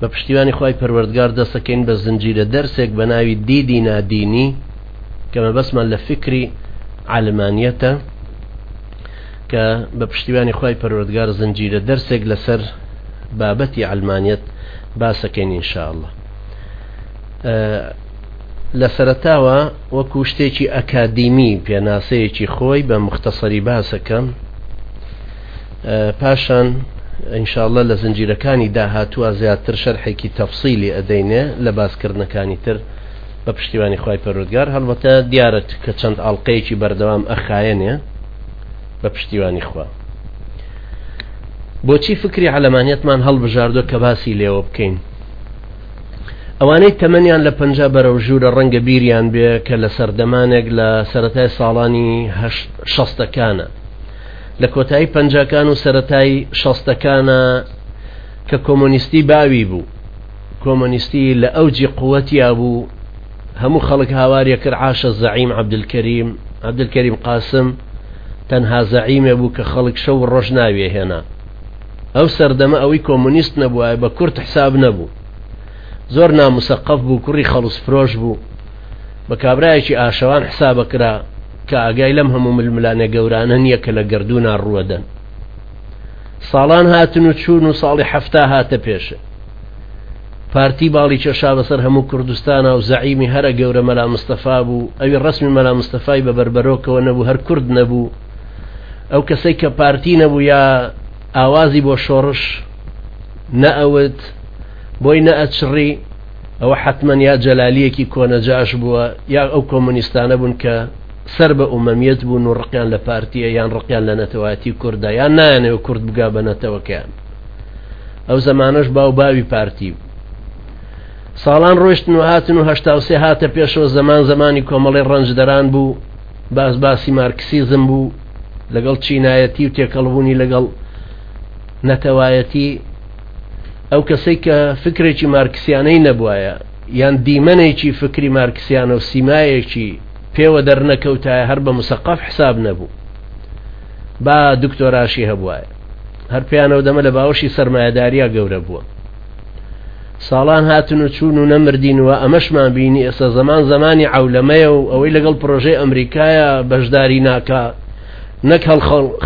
بە پشتیوانی خوای پەروەردگار دەستەکەین بە زنجیرە دەرسێک بە ناوی دیدی نادینی کە مەبەستمان لە فکری عالمانیەتە کە بە پشتیوانی خوای پەروەردگار زنجیرە دەرسێک لەسەر بابەتی عەلمانیت باسەکەین ئینشاءله لە سەرتاوە وەکو شتێکی ئەکادیمی پێناسەیەکی خۆی بە مختەسەری باسەکەم پاشان ان شاء اللە لە زنجیرەکانی داهاتووە زیاتر شەرحێکی تەفسیلی ئەدەینێ لە باسکردنەکانی تر بە پشتیوانی خی پەرودگار هەڵبەتە دیارە کە چەند ئاڵلقەیەکی بەردەوام ئەخایەنێ بە پشتیوانی خوا بۆچی فکری علەمانەتمان هەڵبژاردۆ کە باسی لێوە بکەین ئەوانەی تەمەنیان لە پنج بەرەو ژوورە ڕەنگە بیریان بێ کە لە سەردەمانێک لە سەتای ساڵانی شەستەکانە لە کۆتایی پەنجاکان و سەرەتای شەستەکانا کە کۆمۆنیستی باوی بوو کۆمۆنیستی لە ئەوجی قووەتیا بوو هەموو خەڵک هاوارە کرد عاشە زەعیم عبدکەریم عبدکەریم قاسم تەنها زەعیمێ بوو کە خەڵک شەو ڕۆژ ناوێ هێنا ئەو سەردەمە ئەوەی کۆمونیست نەبووە بە کورت حساب نەبوو زۆر ناموسەقف بوو کوڕی خەڵوس فرۆش بوو بە کابراایکی ئاشەوان حسابە کرا کە ئاگای لەم هەموو ململانێ گەورانە نییە کە لە گەردوونا ڕووەدەن ساڵان هاتن و چوون و ساڵی حەفتا هاتە پێشە پارتی باڵی کێشا بەسەر هەموو کوردستانە و زەعیمی هەرە گەورە مەلا مستەفا بوو ئەوی ڕسمی مەلا مستەفای بە بەربەرۆکەوە نەبوو هەر کورد نەبوو ئەو کەسەی کە پارتی نەبوو یا ئاوازی بۆ شۆڕش نەئەوت بۆی نەئەچڕی ئەوە حەتمەن یا جەلالییەکی کۆنە جاش بووە یا ئەو کۆمۆنیستانە بوون کە سەر بە ئومەمیەت بوون و ڕقیان لە پارتیە یان ڕقیان لە نەتەوایەتی کورددا یان نایەنەوە کورد بگا بە نەتەوەکەیان ئەو زمانەش باو باوی پارتی بوو ساڵان ڕۆشتن و هاتن و هەشتاوسێ هاتە پێشەوە زەمان زمانی کۆمەڵی ڕەنجدەران بوو باس باسی مارکسیزم بوو لەگەڵ چینایەتی و تێکەڵبوونی لەگەڵ نەتەوایەتی ئەو کەسەی کە فکرێکی مارکسیانەی نەبوایە یان دیمەنێکی فکری مارکسیانە و سیمایەکی پێوە دەرنەکەوتایە هەر بە مسەقف حساب نەبوو با دکتۆراشی هەبواە هەر پێیانەوە دەمە لە باوەشی سرمایهداریا گەورە بووە ساڵان هاتن و چوون و نەمردین و ئەمەشمان بینی ئێستا زەمان زمانی عولەمەیە و ئەوەی لەگەڵ پرۆژەی ئەمریکایە بەشداری ناکە نەک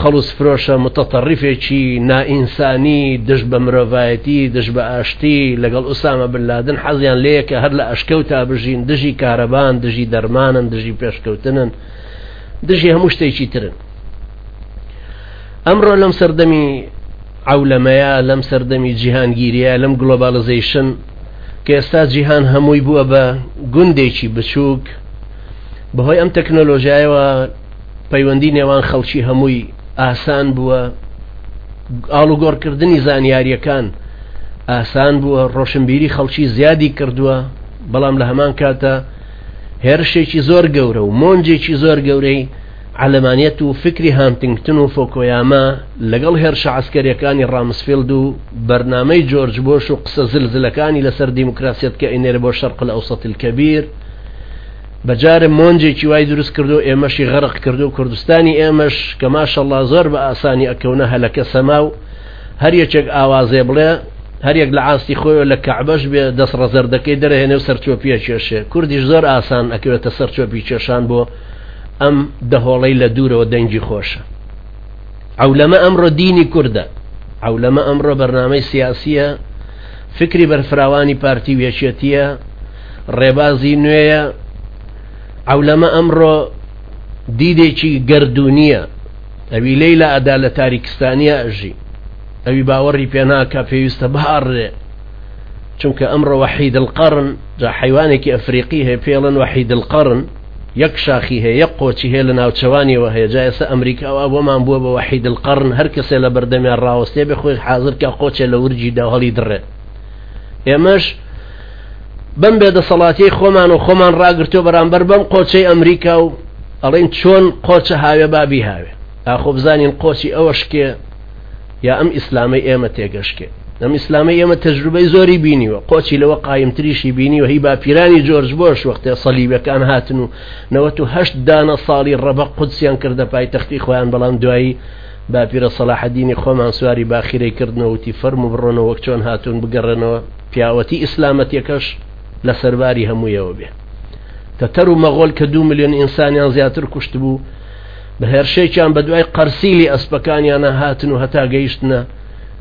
خەڵوزفرۆشە متەتەڕیفێکی نائینسانی دژ بە مرۆڤایەتی دژ بە ئاشتی لەگەڵ ئوسامە بن لادن حەزیان لێیە کە هەر لە ئەشکەوتا بژین دژی کارەبان دژی دەرمانن دژی پێشکەوتنن دژی هەموو شتێکی ترن ئەمڕۆ لەم سەردەمی عولەمەیە لەم سەردەمی جیهانگیریە لەم گلۆبالزیشن کە ئێستا جیهان هەمووی بووە بە گوندێکی بچووک بەهۆی ئەم تەکنۆلۆژایەوە پەیوەندی نێوان خەڵکی هەمووی ئاسان بووە ئاڵوگۆڕکردنی زانیاریەکان ئاسان بووە ڕۆشنبیری خەڵکی زیادی کردووە بەڵام لە هەمان کاتە هێرشێکی زۆر گەورە و مۆنجێکی زۆر گەورەی علەمانەت و فکری هانتنگتن و فۆکۆیاما لەگەڵ هێرشە عسکەریەکانی ڕامسفیلد و بەرنمەی جۆرج بۆش و قسە زلزلەکانی لەسەر دیموکراسیەت کە ئینێرە بۆ شەرقل ئەوسەتل کەبیر بەجارم مۆنجێکی وای دروست کردو ئێمەشی غەرق کردو کوردستانی ئێمەش کە ماشەڵا زۆر بە ئاسانی ئەکەونە هەلەکە سەما و هەر یەکێک ئاوازێ بڵێ هەریەک لە عاستی خۆیەوە لە کەعبەش بێ دەست ڕەزەردەکەی دەرهێنێ و سەرچۆپیە کێشێ کوردیش زۆر ئاسان ئەکەوێتە سەرچۆپی کێشان بۆ ئەم دەهۆڵەی لە دوورەوە دەنگی خۆشە ئەولەمە ئەمڕۆ دینی کووردە ئەولەمە ئەمڕۆ بەرنامەی سیاسیە فکری بەرفراوانی پارتی وێچێتیە ڕێبازی نوێیە، عەولەمە ئەمڕۆ دیدێکی گەردوونییە، ئەوی لەیلا ئەدا لە تاریکستانیا ئەژی، ئەوی باوەڕی پێناکا پێویستە بهاڕرێ، چونکە ئەمڕۆ وەحید القەڕن، جا حەیوانێکی ئەفریقی هەیە پێڵێن وەحید القەڕن، یەک شاخی هەیە، یەک قۆچی هەیە لە ناوچەوانیەوە هەیە، جا ئێستا ئەمریکا وا بۆمان بووە بە وەحید القەڕن، هەر کەسێ لە بەردەمیان ڕاوەستێ بێ خۆی حازر کا قۆچێ لە ورگیدا و هەڵیدڕێ. ئێمەش بەم بێدەسەڵاتیەی خۆمان و خۆمان ڕاگرتۆ بەرامبەر بەم قۆچەی ئەمریکا و ئەڵین چۆن قۆچە هاوێ بابی هاوێ ئاخۆ بزانین قۆچی ئەوەشکێ یا ئەم ئیسلامەی ئێمە تێگەشکێ ئەم ئیسلامەی ئێمە تەجروبەی زۆری بینیوە قۆچی لەوە قایمتریشی بینیوە هی باپیرانی جۆرج بۆش وەختێ سەلیبەکان هاتن و نەوەت و هەشت دانە ساڵی ڕەبە قودسیان کردە پای تەختی خۆیان بەڵام دوایی باپیرە سەلاحەدینی خۆمان سواری باخیرەی کردنەوەتی فەرم و بڕۆنەوە وەک چۆن هاتوون بگەڕێنەوە پیاوەتی ئیسلامەتیەکەش لە سەرباری هەموویەوە بێ تەتەر و مەغۆل کە دوو ملیۆن ئینسانیان زیاتر کوشتبوو بە هێرشێکیان بە دوای قەرسیلی ئەسپەکانیانە هاتن و هەتا گەیشتنە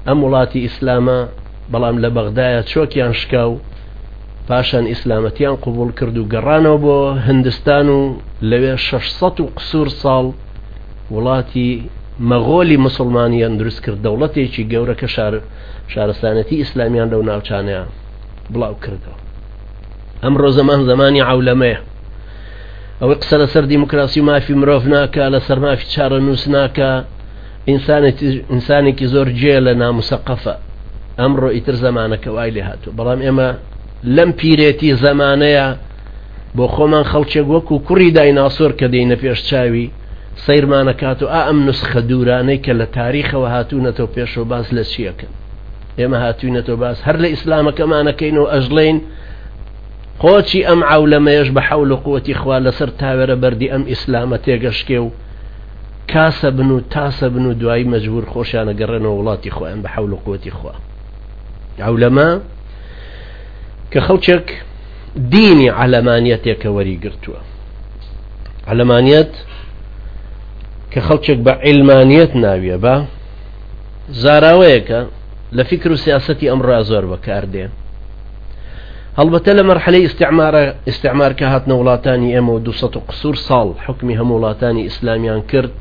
ئەم وڵاتی ئیسلامە بەڵام لە بەغدایە چۆکیان شکا و پاشان ئیسلامەتیان قوبول کرد و گەڕانەوە بۆ هندستان و لەوێ 600 و قسوور ساڵ وڵاتی مەغۆلی مسلمانیان دروست کرد دەوڵەتێکی گەورە کە شار شارستانێتی ئیسلامیان لەو ناوچانەیە بڵاو کردەوە ئەمڕۆ زەمان زمانی عولەمەیە ئەوەی قسە لەسەر دیموکراسی و مافی مرۆڤ ناکە لەسەر مافی چارە نووس ناکە ئینسانێکی زۆر جێ لە ناموسەقەفە ئەمڕۆ ئیتر زمانەکە وای لێ هاتوو بەڵام ئێمە لەم پیرێتی زمانەیە بۆ خۆمان خەڵکێک وەکو کوڕی دایناسۆر کە دێنە پێش چاوی سەیرمان ئەکات و ئا ئەم نوسخە دوورانەی کە لە تاریخەوە هاتوونەتەوە پێشەوە باس لە چیەکەن ئێمە هاتوینەتەوە باس هەر لە ئیسلامەکەمانەکەین و ئەژڵین قۆچی ئەم عولەمەیەش بە حەول و قوتی خوا لەسەر تاوێرە بەردی ئەم ئیسلامە تێگەشکێ و کاسە بن و تاسە بن و دوایی مەجبور خۆشیانە گەڕێنەوە وڵاتی خۆیان بە حەول و قوتی خوا عولەمە کە خەڵکێک دینی عەلەمانیەتێکە وەری گرتووە عەلەمانیەت کە خەڵکێک بە عیلمانیەت ناویە بە زاراوەیەکە لە فکر و سیاستی ئەمڕا زۆر بەکاردێ هەڵبەتە لە مەرحەلەی ئیسعمارە ئیسعمار کە هاتنە وڵاتانی ئێمە و دو قسوور ساڵ حکمی هەموو وڵاتانی ئیسلامیان کرد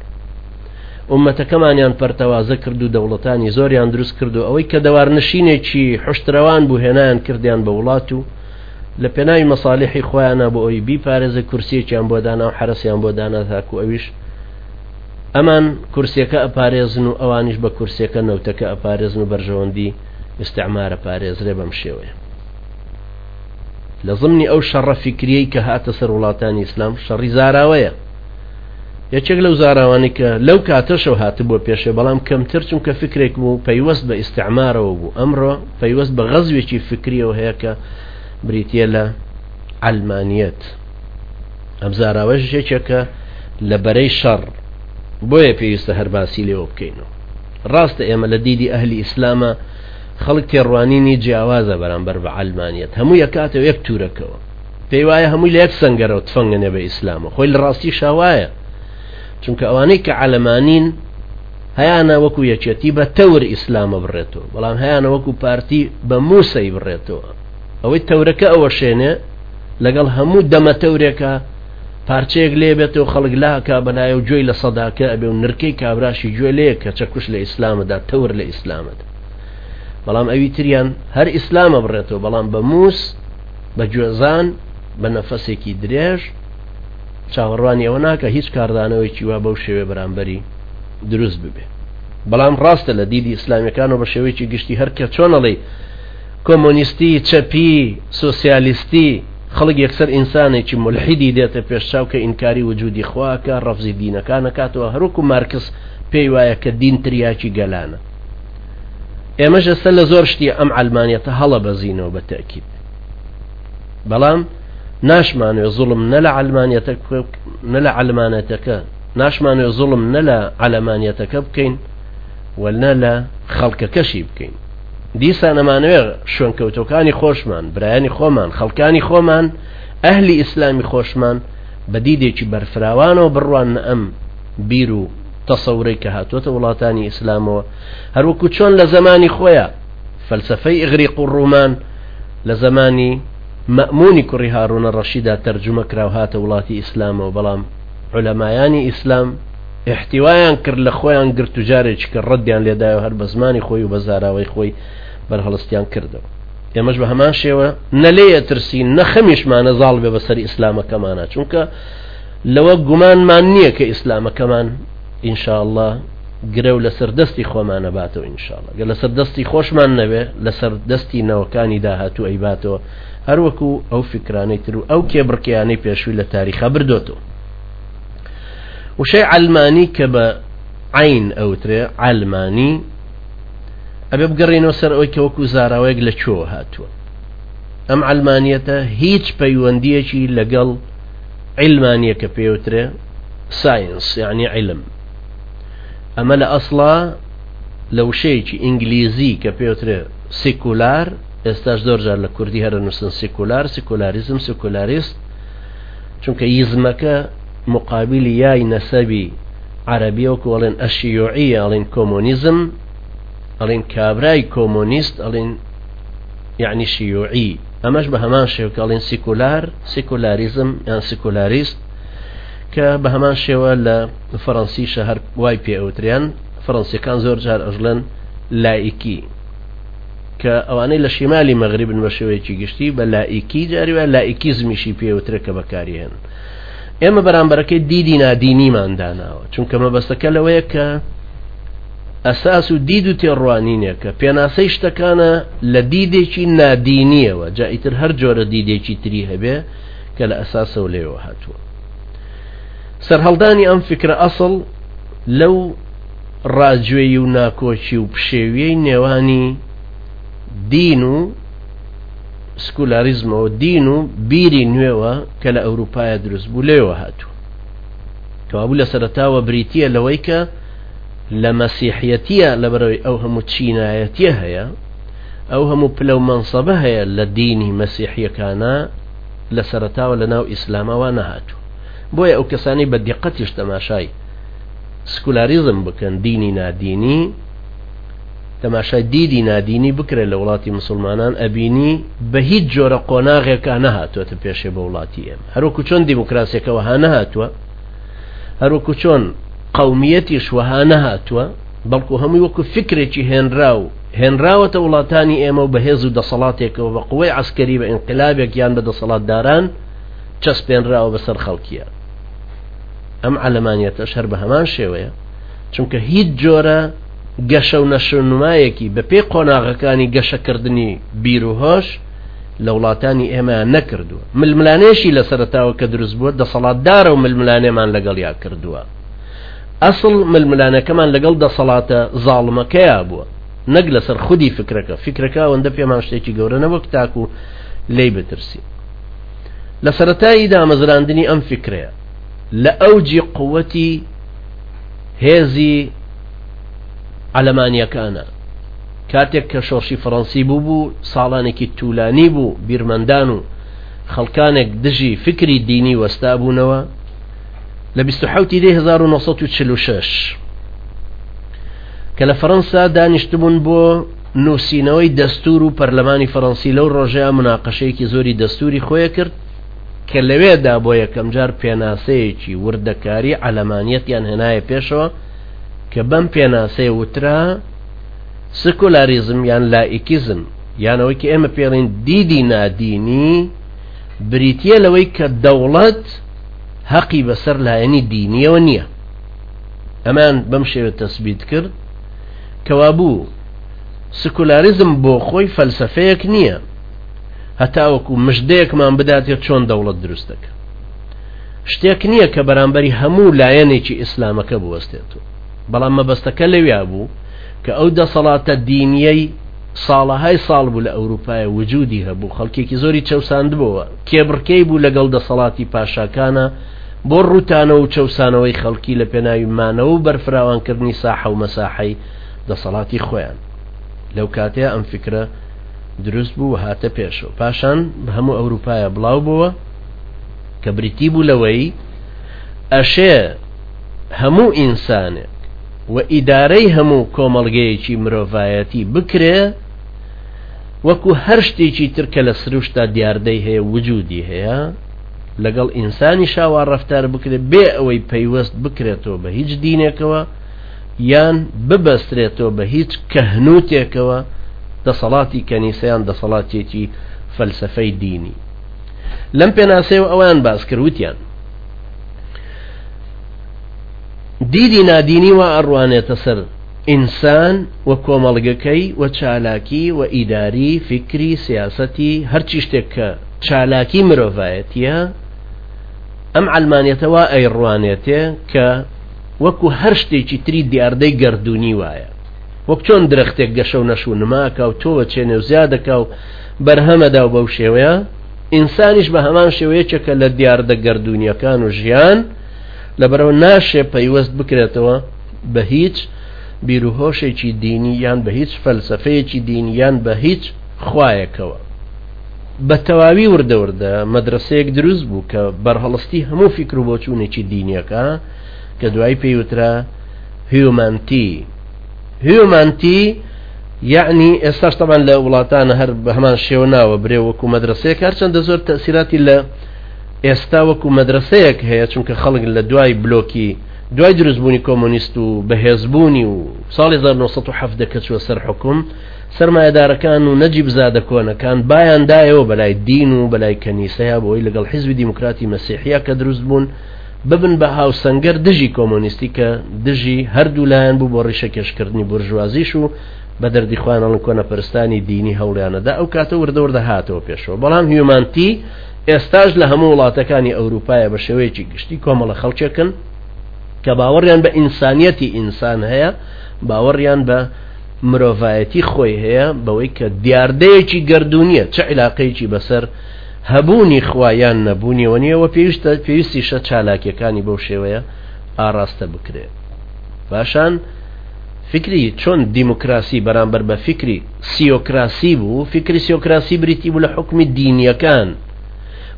ئوممەتەکەمانیان پەرتەوازە کردو دەوڵەتانی زۆریان دروست کردو ئەوەی کە دەوارنشینێکی حوشترەوان بوو هێنایان کردیان بە وڵات و لە پێناوی مەسالیحی خۆیانە بۆ ئەوی بیپارێزە کورسیەکیان بۆ دانا و حرەسیان بۆ دانا تاکو ئەویش ئەمان کورسیەکە ئەپارێزن و ئەوانیش بە کورسیەکە نەوتەکە ئەپارێزن و بەرژەوەندی ئیسعمارە پارێزرێ بەم شێوەیە لە ضمنی ئەو شەڕە فکریەی کە هاتە سەر وڵاتانی ئیسلام شەڕی زاراوەیە یەکێک لەو زاراوانی کە لەو کاتەشەوە هاتبووە پێشێ بەڵام کەمتر چونکە فکرێک بوو پەیوەست بە ئیسعمارەوە بوو ئەمڕۆ پەیوەست بە غەزوێکی فکریەوە هەیە کە بریتە لە ئەلمانیت ئەم زاراوەش یەکێکە لە بەرەی شەڕ بۆیە پێویستە هەرباسی لێوە بکەینەوە ڕاستە ئێمە لە دیدی ئەهلی ئیسلامە خەڵک تێڕوانینی جیاوازە بەرامبەر بە ئەلمانیت هەموو یە کاتەوە یەک تورەکەەوە پێی وایە هەمووی لە یەک سەنگەرەوە تفەنگە نێ بە ئیسلامە خۆی لە ڕاستی شاوایە چونکە ئەوانەی کە عەلەمانین هەیانە وەکو یەکێتی بە تەور ئیسلامە بڕێتەوە بەڵام هەیانە وەکو پارتی بە مووسەی بڕێتەوە ئەوەی تەورەکە ئەوە شێنێ لەگەڵ هەموو دەمەتەورێکە پارچەیەک لێ بێتەوە خەڵک لاکە بەلایە و گوێی لە سەداکە ئەبێ و نرکەی کابراشی گوێ لێ کە چەکوش لە ئیسلامەدا تەور لە ئیسلامەدا بەڵام ئەوی تریان هەر ئیسلامە بڕێتەوە بەڵام بە مووس بە گوێزان بە نەفەسێکی درێژ چاوەڕوانی ئەوە ناکە هیچ کاردانەوەیکی وا بەو شێوێ بەرامبەری دروست ببێ بەڵام ڕاستە لە دیدی ئیسلامیەکان و بە شێوەیەکی گشتی هەر کە چۆنەڵی کۆمۆنیستی چەپی سوسیالیستی خەڵک یەکسەر ئینسانێکی ملحیدی دێتە پێشچاو کە ئینکاری وجودی خواکە ڕەفزی دینەکانەکاتەوە هەروکو مارکس پێی وایە کە دین تریاکی گەلانە ئێمەش ئێستا لە زۆر شتی ئەم ئەلمانیەتە هەڵە بەزینەوە بە تاکیت بەڵام ناشمانوێ زوڵم نە لە علمانەتە نە لە علمانەتەکە ناشمانوێ زوڵم نە لە علەمانەتەکە بکەین و نە لە خەڵکەکەشی بکەین دیسان ئەمانوێ شوێنکەوتەکانی خۆشمان برایانی خۆمان خەڵکانی خۆمان ئەهلی ئیسلامی خۆشمان بە دیدێکی بەرفراوانەوە بڕوان نە ئەم بیر و تەسەورەی کە هاتووەتە وڵاتانی ئیسلامەوە هەروەکو چۆن لە زمانی خۆیان فەلسەفەی ئیغریق و ڕومان لە زەمانی مەئمونی کوڕی هارونە ڕەشیدا تەرجومە کراو هاتە وڵاتی ئیسلامەوە بەڵام عولەمایانی ئیسلام ئیحتیوایان کرد لە خۆیان گرت و جارێکی کە ڕەدیان لێدایەوە هەر بە زمانی خۆی و بە زاراوەی خۆی بەرهەڵستیان کردەوە ئێمەش بە هەمان شێوە نە لێیە ترسین نە خەمیشمانە زاڵ بێ بەسەر ئیسلامەکەمانە چونکە لەوە گومانمان نییە کە ئیسلامەکەمان ئینشاءله گرەو لەسەر دەستی خۆمانە باتەوە ئینشاڵە گە لەسەر دەستی خۆشمان نەوێ لەسەر دەستی نەوەکانی داهاتوو ئەی باتەوە هەروەکو ئەو فکرانەی تر و ئەو کێبڕکیانەی پێشووی لە تاریخە بردۆتەوە وشەی ئەلمانی کە بە عین ئەوترێ ئەلمانی ئەبێ بگەڕێنەوە سەر ئەوی کە وەکو زاراوەیەک لە چۆ هاتووە ئەم ئەلمانیەتە هیچ پەیوەندیەکی لەگەڵ علمانیە کە پێوترێ ساینس یعنی علم ئەمە لە ئەسڵا لە وشەیەکی ئینگلیزی کە پێوترێ سیکولار ئێستاش زۆر جار لە کوردی هەرە نووسن سیکولار سیکولاریزم سیکولاریست چونکە یزمەکە مقابلی یای نەسەبی عربی وەکو ئەڵێن ئەشیۆعی ئەڵین کۆمۆنیزم ئەڵین کابرای کۆمۆنیست ئەڵین یعنی شیوعی ئەمەش بە هەمان شێوکەڵین سیکولار سیکولاریزم یان سیکولاریست کە بە هەمان شێوە لە فەڕەنسی شەهر وای پێ ئەوتریان فەڕەنسیەکان زۆر جار ئەژڵێن لایکی کە ئەوانەی لە شیمالی مەغریبن بە شێوەیەکی گشتی بە لایکی جاری وە لایکیزمیشی پێوترێک کە بەکاریێن ئێمە بەرامبەرەکەی دیدی نادینیمان داناوە چونکە مەبەستەکە لەوەیە کە ئەساس و دید و تێڕوانینێکە پێناسەی شتەکانە لە دیدێکی نادینیەوە جائیتر هەر جۆرە دیدێکی تری هەبێ کە لە ئەساسەوە لێیەوە هاتووە سەرهەڵدانی ئەم فیکرە ئەسڵ لەو ڕاجوێی و ناکۆکی و پشێویەی نێوانی دین و سکولاریزمەوە دین و بیری نوێوە کە لە ئەوروپایە دروست بوو لێوە هاتوو کەوابوو لە سەرتاوە بریتە لەوەی کە لە مەسیحەتە لە بەرەوەی ئەو هەموو چینایەتە هەیە ئەو هەموو پلە و مەنسەبە هەیە لە دینی مەسیحیەکانە لە سەرەتاوە لە ناو ئیسلاما وا نەهاتووە بۆیە ئەو کەسانی بە دیقەتیش تەماشای سکولاریزم بکەن دینی نادینی تەماشای دیدی نادینی بکرێت لە وڵاتی مسلمانان ئەبینی بە هیچ جۆرە قۆناغێکا نەهاتوەتە پێشێ بە وڵاتی ئێم هەروکو چۆن دیموکراسیەکەەوە ها نەهاتوە هەروکو چۆن قومیەتیش وەها نەهاتوە بەڵکو هەمووی وەکو فکرێکی هێنرا و هێنراوەتە وڵاتانی ئێمە و بە هێز و دەسەڵاتێکەوە بە قوەی عەسکەری بە ئینقلابێک یان بە دەسەڵاتداران چەسپێنراوە بەسەر خەڵکیە ئەم عەلەمانیەتەش هەر بە هەمان شێوەیە چونکە هیچ جۆرە گەشە و نەشونمایەکی بە پێی قۆناغەکانی گەشەکردنی بیرروهۆش لە وڵاتانی ئێمەیان نەکردووە ململانێشی لە سەرتاوە کە دروست بووە دەسەڵاتدارە و ململانێمان لەگەڵیا کردووە ئەسڵ ململانەکەمان لەگەڵ دەسەڵاتە زاڵمەکەیا بووە نەک لەسەر خودی فکرەکە فکرەکە ئەوەندە پێمان شتێکی گەورە نەوەک تاکو لی بترسی لە سەرەتایی دامەزراندنی ئەم فکرەیە لە ئەوجی قوەتی هێزی ئەلەمانیەکانە کاتێک کە شۆڕشی فەڕەنسی بوو بوو ساڵانێکی تولانی بوو بیرمەندان و خەڵکانێک دژی فکری دینی وەستا بوونەوە لە بیست و حەوت ی دەی هەزار و نۆ سەد و چل و شەش کە لە فەرەنسا دانیشتبوون بۆ نووسینەوەی دەستور و پەرلەمانی فەڕەنسی لەو ڕۆژەیە مناقەشەیەکی زۆری دەستوری خۆیە کرد کە لەوێدا بۆ یەکەم جار پێناسەیەکی وردەکاری عەلەمانیەتیان هێنایە پێشەوە کە بەم پێناسەیە وترا سکولاریزم یان لائیکیزم یانەوەی کە ئێمە پێڵین دیدی نادینی بریتە لەوەی کە دەوڵەت هەقی بەسەر لایەنی دینیەوە نییە ئەمان بەم شێوە تەسبیت کرد کەوابوو سکولاریزم بۆ خۆی فەلسفەیەک نییە هەتاوەکو مژدەیەکمان بداتێت چۆن دەوڵەت دروست دەکە شتێک نییە کە بەرامبەری هەموو لایەنێکی ئیسلامەکە بوەستێت و بەڵام مەبەستەکە لەویا بوو کە ئەو دەسەڵاتە دینیەی ساڵەهای ساڵ بوو لە ئەوروپای وجودی هەبوو خەڵکێکی زۆری چەوساندبەوە کێبڕکێی بوو لەگەڵ دەسەڵاتی پاشاکانا بۆ ڕووتانەوە و چەوسانەوەی خەڵکی لە پێناوی مانەوە و بەرفراوانکردنی ساحە و مەساحەی دەسەڵاتی خۆیان. لەو کاتەیا ئەم فیکرە دروست بوو و هاتە پێشەوە. پاشان بە هەموو ئەوروپایا بڵاو بۆوە کە بریتی بوو لەوەی ئەشێ هەموو ئینسانێک و ئیدارەی هەموو کۆمەڵگەیەکی مرۆڤایەتی بکرێ وەکو هەر شتێکی تر کە لە سروشتدا دیاردەی هەیە و وجودی هەیە، لەگەڵ ئینسانیشا وا ڕەفتار بکرێت بێ ئەوەی پەیوەست بکرێتەوە بە هیچ دینێکەوە یان ببەسترێتەوە بە هیچ کەهنووتێکەوە، دەسەڵاتی کەنیسە یان دەسەڵاتێکی فەلسەفەی دینی. لەم پێناسەیەوە ئەوەیان باس کرد وتیان، دیدی نادینی وا ئەڕوانێتە سەر، ئینسان و کۆمەڵگەکەی و چالاکی و ئیداری، فیکری، سیاسەتی، هەرچی شتێک کە چالاکی مرۆڤایەتییە، ئەم عەلمانیەتە وا ئەیڕوانێتێ کە وەکو هەر شتێکی تری دیاردەی گەردوونی وایە، وەک چۆن درەختێک گەشە و نەش و نما ئەکا و تۆوە چێنێ و زیاد ئەکا و بەرهەم ئەدا و بەو شێوەیە، ئینسانیش بە هەمان شێوە یەکێکە لە دیاردە گەردوونییەکان و ژیان لەبەرئەوە ناشێ پەیوەست بکرێتەوە بە هیچ بیروهۆشێکی دینی یان بە هیچ فەلسەفەیەکی دین یان بە هیچ خوایەکەوە بە تەواوی وردە وردە مەدرسەیەک دروست بوو کە بەرهەڵستی هەموو فیکر و بۆچوونێکی دینیەکە کە دوای پێیوترا هیومانتی هیومانتی یعنی ئێستاش تەمان لە وڵاتانە هەر بە هەمان شێوە ناوە برێ وەکو مەدرسەیەک هەرچەندە زۆر تەسیراتی لە ئێستا وەکو مەدرسەیەک هەیە چونکە خەڵک لە دوای بلۆکی دوای دروستبوونی کۆمۆنیست و بەهێزبوونی و ساڵی 1970 کە چووە سەر حوکم، سەرمایەدارەکان و نەجیبزادە کۆنەکان بایان دایەوە بەلای دین و بەلای کەنیسەیا بۆی لەگەڵ حیزبی دیموکراتی مەسیحیا کە دروستبوون ببن بە هاوسەنگەر دژی کۆمۆنیستی کە دژی هەردوو لایەن بوو بۆ ڕیشەکێشکردنی بورژوازیش و بە دەردی خۆیان ئەڵن کۆنەپەرستانی دینی هەوڵیانەدا ئەو کاتە وردە وردە هاتەوە پێشەوە بەڵام هیومانتی ئێستاش لە هەموو وڵاتەکانی ئەوروپایە بە شێوەیەکی گشتی کۆمەڵە خەڵکێکن کە باوەڕیان بە ئینسانیەتی ئینسان هەیە باوەڕیان بە مرۆڤایەتی خۆی هەیە بەوەی کە دیاردەیەکی گەردوونیە چ عیلاقەیەکی بەسەر هەبوونی خوا یان نەبوونیەوە نیە وە پێویستە پێویستیشە چالاکیەکانی بەو شێوەیە ئاڕاستە بکرێت باشان فکری چۆن دیموکراسی بەرامبەر بە فکری سیۆکراسی بوو، فیکری سیۆکراسی بریتی بوو لە حوکمی دینییەکان،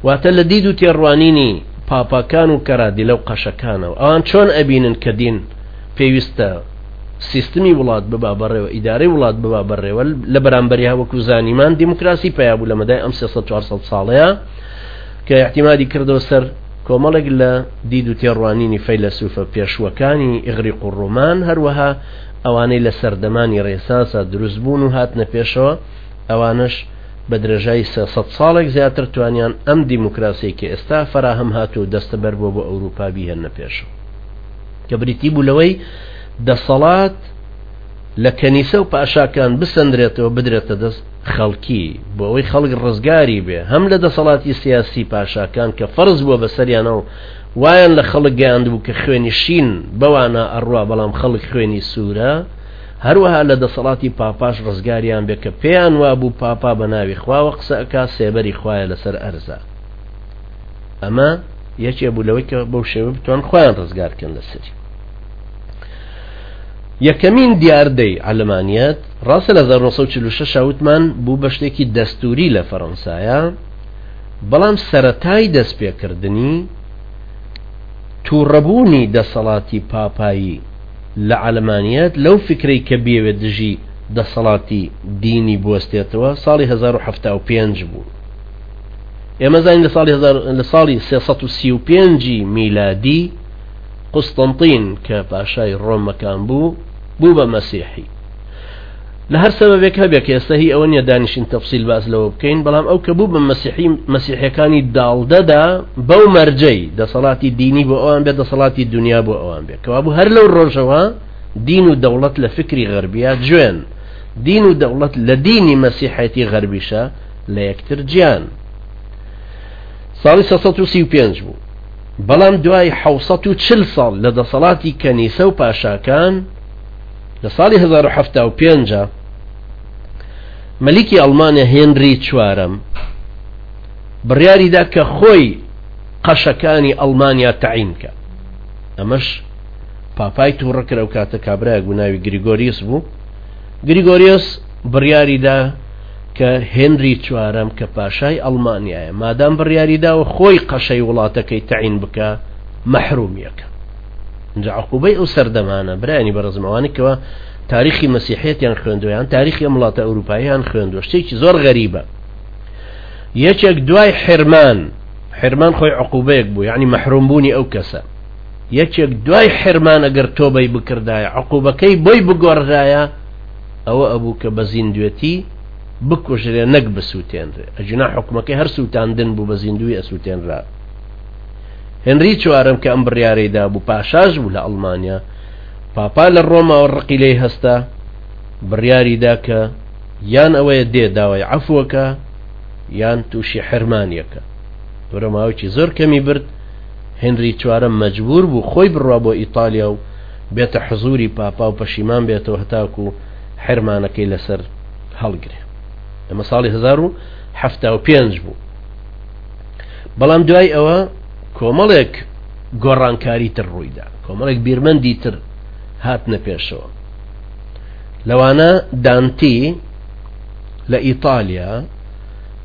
واتە لە دید و تێڕوانینی پاپاکان و کەرادیلە و قەشەکانەوە، ئەوان چۆن ئەبینن کە دین پێویستە سیستمی وڵات ببا بەڕێوە، ئیدارەی وڵات ببا بەڕێوە، لە بەرامبەریها وەکو زانیمان دیموکراسی پەیا بوو لە مەدای ئەم سێ سەد چوار سەد ساڵەیا کە ئیعتیمادی کردەوە سەر کۆمەڵێک لە دید و تێڕوانینی فەیلەسوفە پێشووەکانی ئیغریق و ڕۆمان، هەروەها ئەوانەی لە سەردەمانی ڕێنسانسا دروست بوون و هاتنە پێشەوە، ئەوانەش بە درێژایی سێ سەد ساڵێک زیاتر توانیان ئەم دیموکراسیەی کە ئێستا فەراهەم هاتووە و دەستەبەر بووە بۆ ئەوروپا بیهێننە پێشەوە. کە بریتی بوو لەوەی دەسەڵات لە کەنیسە و پاشاکان بسەندرێتەوە بدرێتە دەست خەڵکی، بۆ ئەوەی خەڵک ڕزگاری بێ هەم لە دەسەڵاتی سیاسی پاشاکان کە فەرز بووە بەسەریانەوە و وایان لە خەڵک گەیاندبوو کە خوێنی شین بەوانا ئەڕوا بەڵام خەڵک خوێنی سوورە، هەروەها لە دەسەڵاتی پاپاش ڕزگاریان بێ کە پێیان وابوو پاپا بە ناوی خواوە قسە ئەکا سێبەری خوایە لەسەر ئەرزا. ئەمە یەکێ بوو لەوەی کە بەو شێوە بتوان خۆیان ڕزگار کەن لە سەری. یەکەمین دیاردەی عەلمانیەت ڕاستە لە 1946 وتمان بوو بە شتێکی دەستوری لە فەرەنسایە، بەڵام سەرەتای دەستپێکردنی تووڕەبوونی دەسەڵاتی پاپایی لە عەلمانیەت لەو فیکرەی کە بیەوێت دژی دەسەڵاتی دینی بوەستێتەوە ساڵی هەزار و حەفتا و پێنج بوو. ئێمە زانین لە ساڵی هەزار لە ساڵی سێ سەد و سی و پێنجی میلادی قوستنتین کە پاشای ڕۆمەکان بوو بوو بە مەسیحی. لە هەر سەبەبێک هەبێ کە ئێستا هی ئەوە نییە دانیشین تەفسیل باس لەوە بکەین بەڵام ئەو کە بوو بە مەسیحی مەسیحەکانی داڵدەدا بەو مەرجەی دەسەڵاتی دینی بۆ ئەوان بێت دەسەڵاتی دنیا بۆ ئەوان بێت کەوابوو هەر لەو ڕۆژەوە دین و دەوڵەت لە فکری غەربیا جوێن دین و دەوڵەت لە دینی مەسیحەتی غەربیشە لە یەکتر جیان ساڵی 1935 بوو بەڵام دوای 1940 ساڵ لە دەسەڵاتی کەنیسە و پاشاکان لە ساڵی هەزار و حەفتا و پێنج مەلیکی ئەڵمانیا هێنری چوارەم بڕیاریدا کە خۆی قەشەکانی ئەڵمانیا تەعین کە ئەمەش پاپای تووڕکرە و کاتە کابراەک و ناوی گریگۆریس بوو گریگۆریۆس بڕیاریدا کە هێنری چوارەم کە پاشای ئەڵمانیایە مادام بڕیاریداوە خۆی قەشەی وڵاتەکەی تەعین بکە مەحرومیەکە جا عقوبەی ئەو سەردەمانە برانی بەڕزم ئەوانە کەەوە تاریخی مەسیحەتیان خوێندویان تاریخی ئەم وڵاتە ئەوروپاییان خوێندوە شتێکی زۆر غەریبە یەکێک دوای حرمان حرمان خۆی عقوبەیەک بوو یعنی مەحروم بوونی ئەو کەسە یەکێک دوای حرمان ئەگەر تۆبەی بکردایە عقوبەکەی بۆی بگۆڕرایە ئەوە ئەبوو کە بە زیندوێتی بکوژرێ نەک بسووتێنرێ ئەجنا حکومەکەی هەر سووتاندن بوو بە زیندوی ئەسووتێنرا هێنری چوارەم کە ئەم بڕیارەی دابوو پاشاش بوو لە ئەڵمانیا، پاپا لە ڕۆماوە ڕقی لێی هەستا، بڕیاری دا کە یان ئەوەیە دێ داوای عەفو ئەکا یان تووشی حرمانی ئەکا. ورە ماوەیەکی زۆر کەمی برد، هێنری چوارەم مەجبوور بوو خۆی بڕوا بۆ ئیتالیا و بێتە حزووری پاپا و پەشیمان بێتەوە هەتاکوو حرمانەکەی لە سەر هەڵگرێ. ئەمە ساڵی هەزار و حەفتا و پێنج بوو. بەڵام دوای ئەوە کۆمەڵێک گۆڕانکاری تر ڕوویدا کۆمەڵێک بیرمەندی تر هاتنە پێشەوە لەوانە دانتی لە ئیتالیا